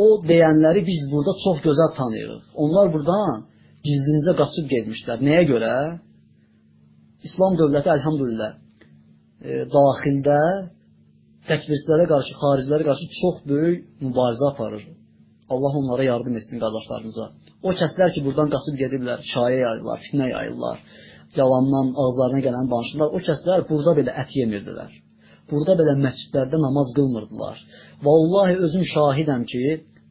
o deyənləri biz burada çox gözəl tanıyırıq. Onlar buradan gizlincə qaçıb getmişlər. Nəyə görə? İslam dövləti əlhamdülillah e, daxildə təkvirçilərə qarşı, xaricilərə qarşı çox böyük mübarizə aparır. Allah onlara yardım etsin qardaşlarımıza. O kəslər ki, buradan qaçıb gediblər, şayə yayırlar, fitnə yayırlar, yalandan ağızlarına gələn danışırlar, o kəslər burada belə ət yemirdilər. Burada belə məscidlərdə namaz qılmırdılar. Vallahi özüm şahidəm ki,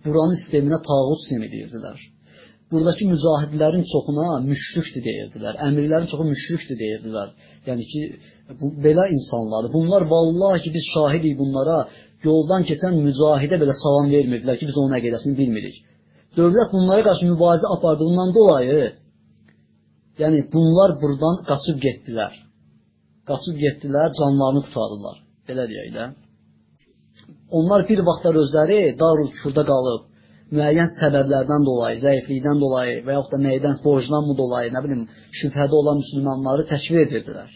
buranın sisteminə tağut sistemi deyirdilər. Buradakı mücahidlərin çoxuna müşrikdir deyirdilər. Əmirlərin çoxu müşrikdir deyirdilər. Yəni ki, bu, belə insanlar, bunlar vallahi ki, biz şahidik bunlara, yoldan keçən mücahidə belə salam vermirdilər ki, biz onun əqidəsini bilmirik. Dövlət bunlara qarşı mübarizə apardığından dolayı, yəni bunlar buradan qaçıb getdilər. Qaçıb getdilər, canlarını qurtardılar. Belə deyək də. Onlar bir vaxtlar özləri Darul Küfrdə qalıb, müəyyən səbəblərdən dolayı, zəiflikdən dolayı və yaxud da nəydən, borcdan mı dolayı, nə bilim, şübhədə olan müsəlmanları təşvir edirdilər.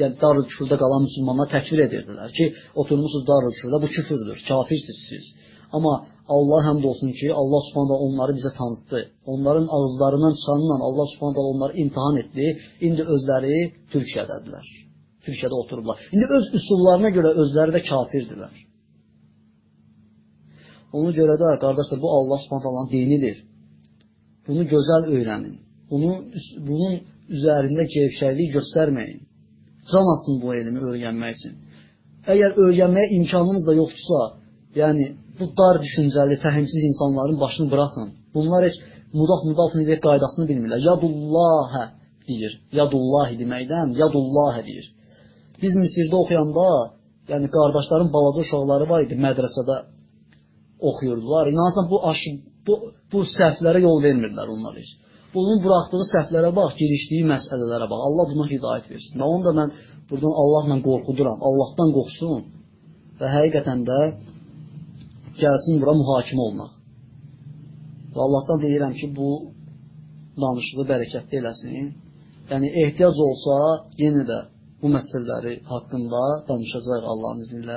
Yəni Darul Küfrdə qalan müsəlmanlar təkfir edirdilər ki, oturmusunuz Darul Küfrdə, bu küfürdür, kafirsiniz siz. Amma Allah həmd olsun ki, Allah Subhanahu onları bizə tanıtdı. Onların ağızlarından çıxanla Allah Subhanahu onları imtahan etdi. İndi özləri Türkiyədədirlər. Türkiyədə oturublar. İndi öz üsullarına görə özləri də kafirdirlər. Ona görə də qardaşlar bu Allah Subhanahu dinidir. Bunu gözəl öyrənin. Bunu bunun üzərində gevşəklik göstərməyin. Can açın bu elmi öyrənmək üçün. Əgər öyrənməyə imkanınız da yoxdursa, yəni bu dar düşüncəli, fəhimsiz insanların başını buraxın. Bunlar heç mudaf mudaf necə qaydasını bilmirlər. Yadullahə deyir. Yadullahi deməkdən yadullahə deyir. Biz Misirdə oxuyanda, yəni qardaşların balaca uşaqları var idi mədrəsədə oxuyurdular. İnanırsan bu aşı, bu, bu səhvlərə yol vermirdilər onlar heç. Bunun buraxdığı səhvlərə bax, girişdiyi məsələlərə bax. Allah buna hidayət versin. Və onu da mən buradan Allahla qorxuduram. Allahdan qorxsun və həqiqətən də gəlsin bura mühakimə olmaq. Və Allahdan deyirəm ki, bu danışığı bərəkətli eləsin. Yəni, ehtiyac olsa, yenə də bu məsələləri haqqında danışacaq Allahın izni ilə.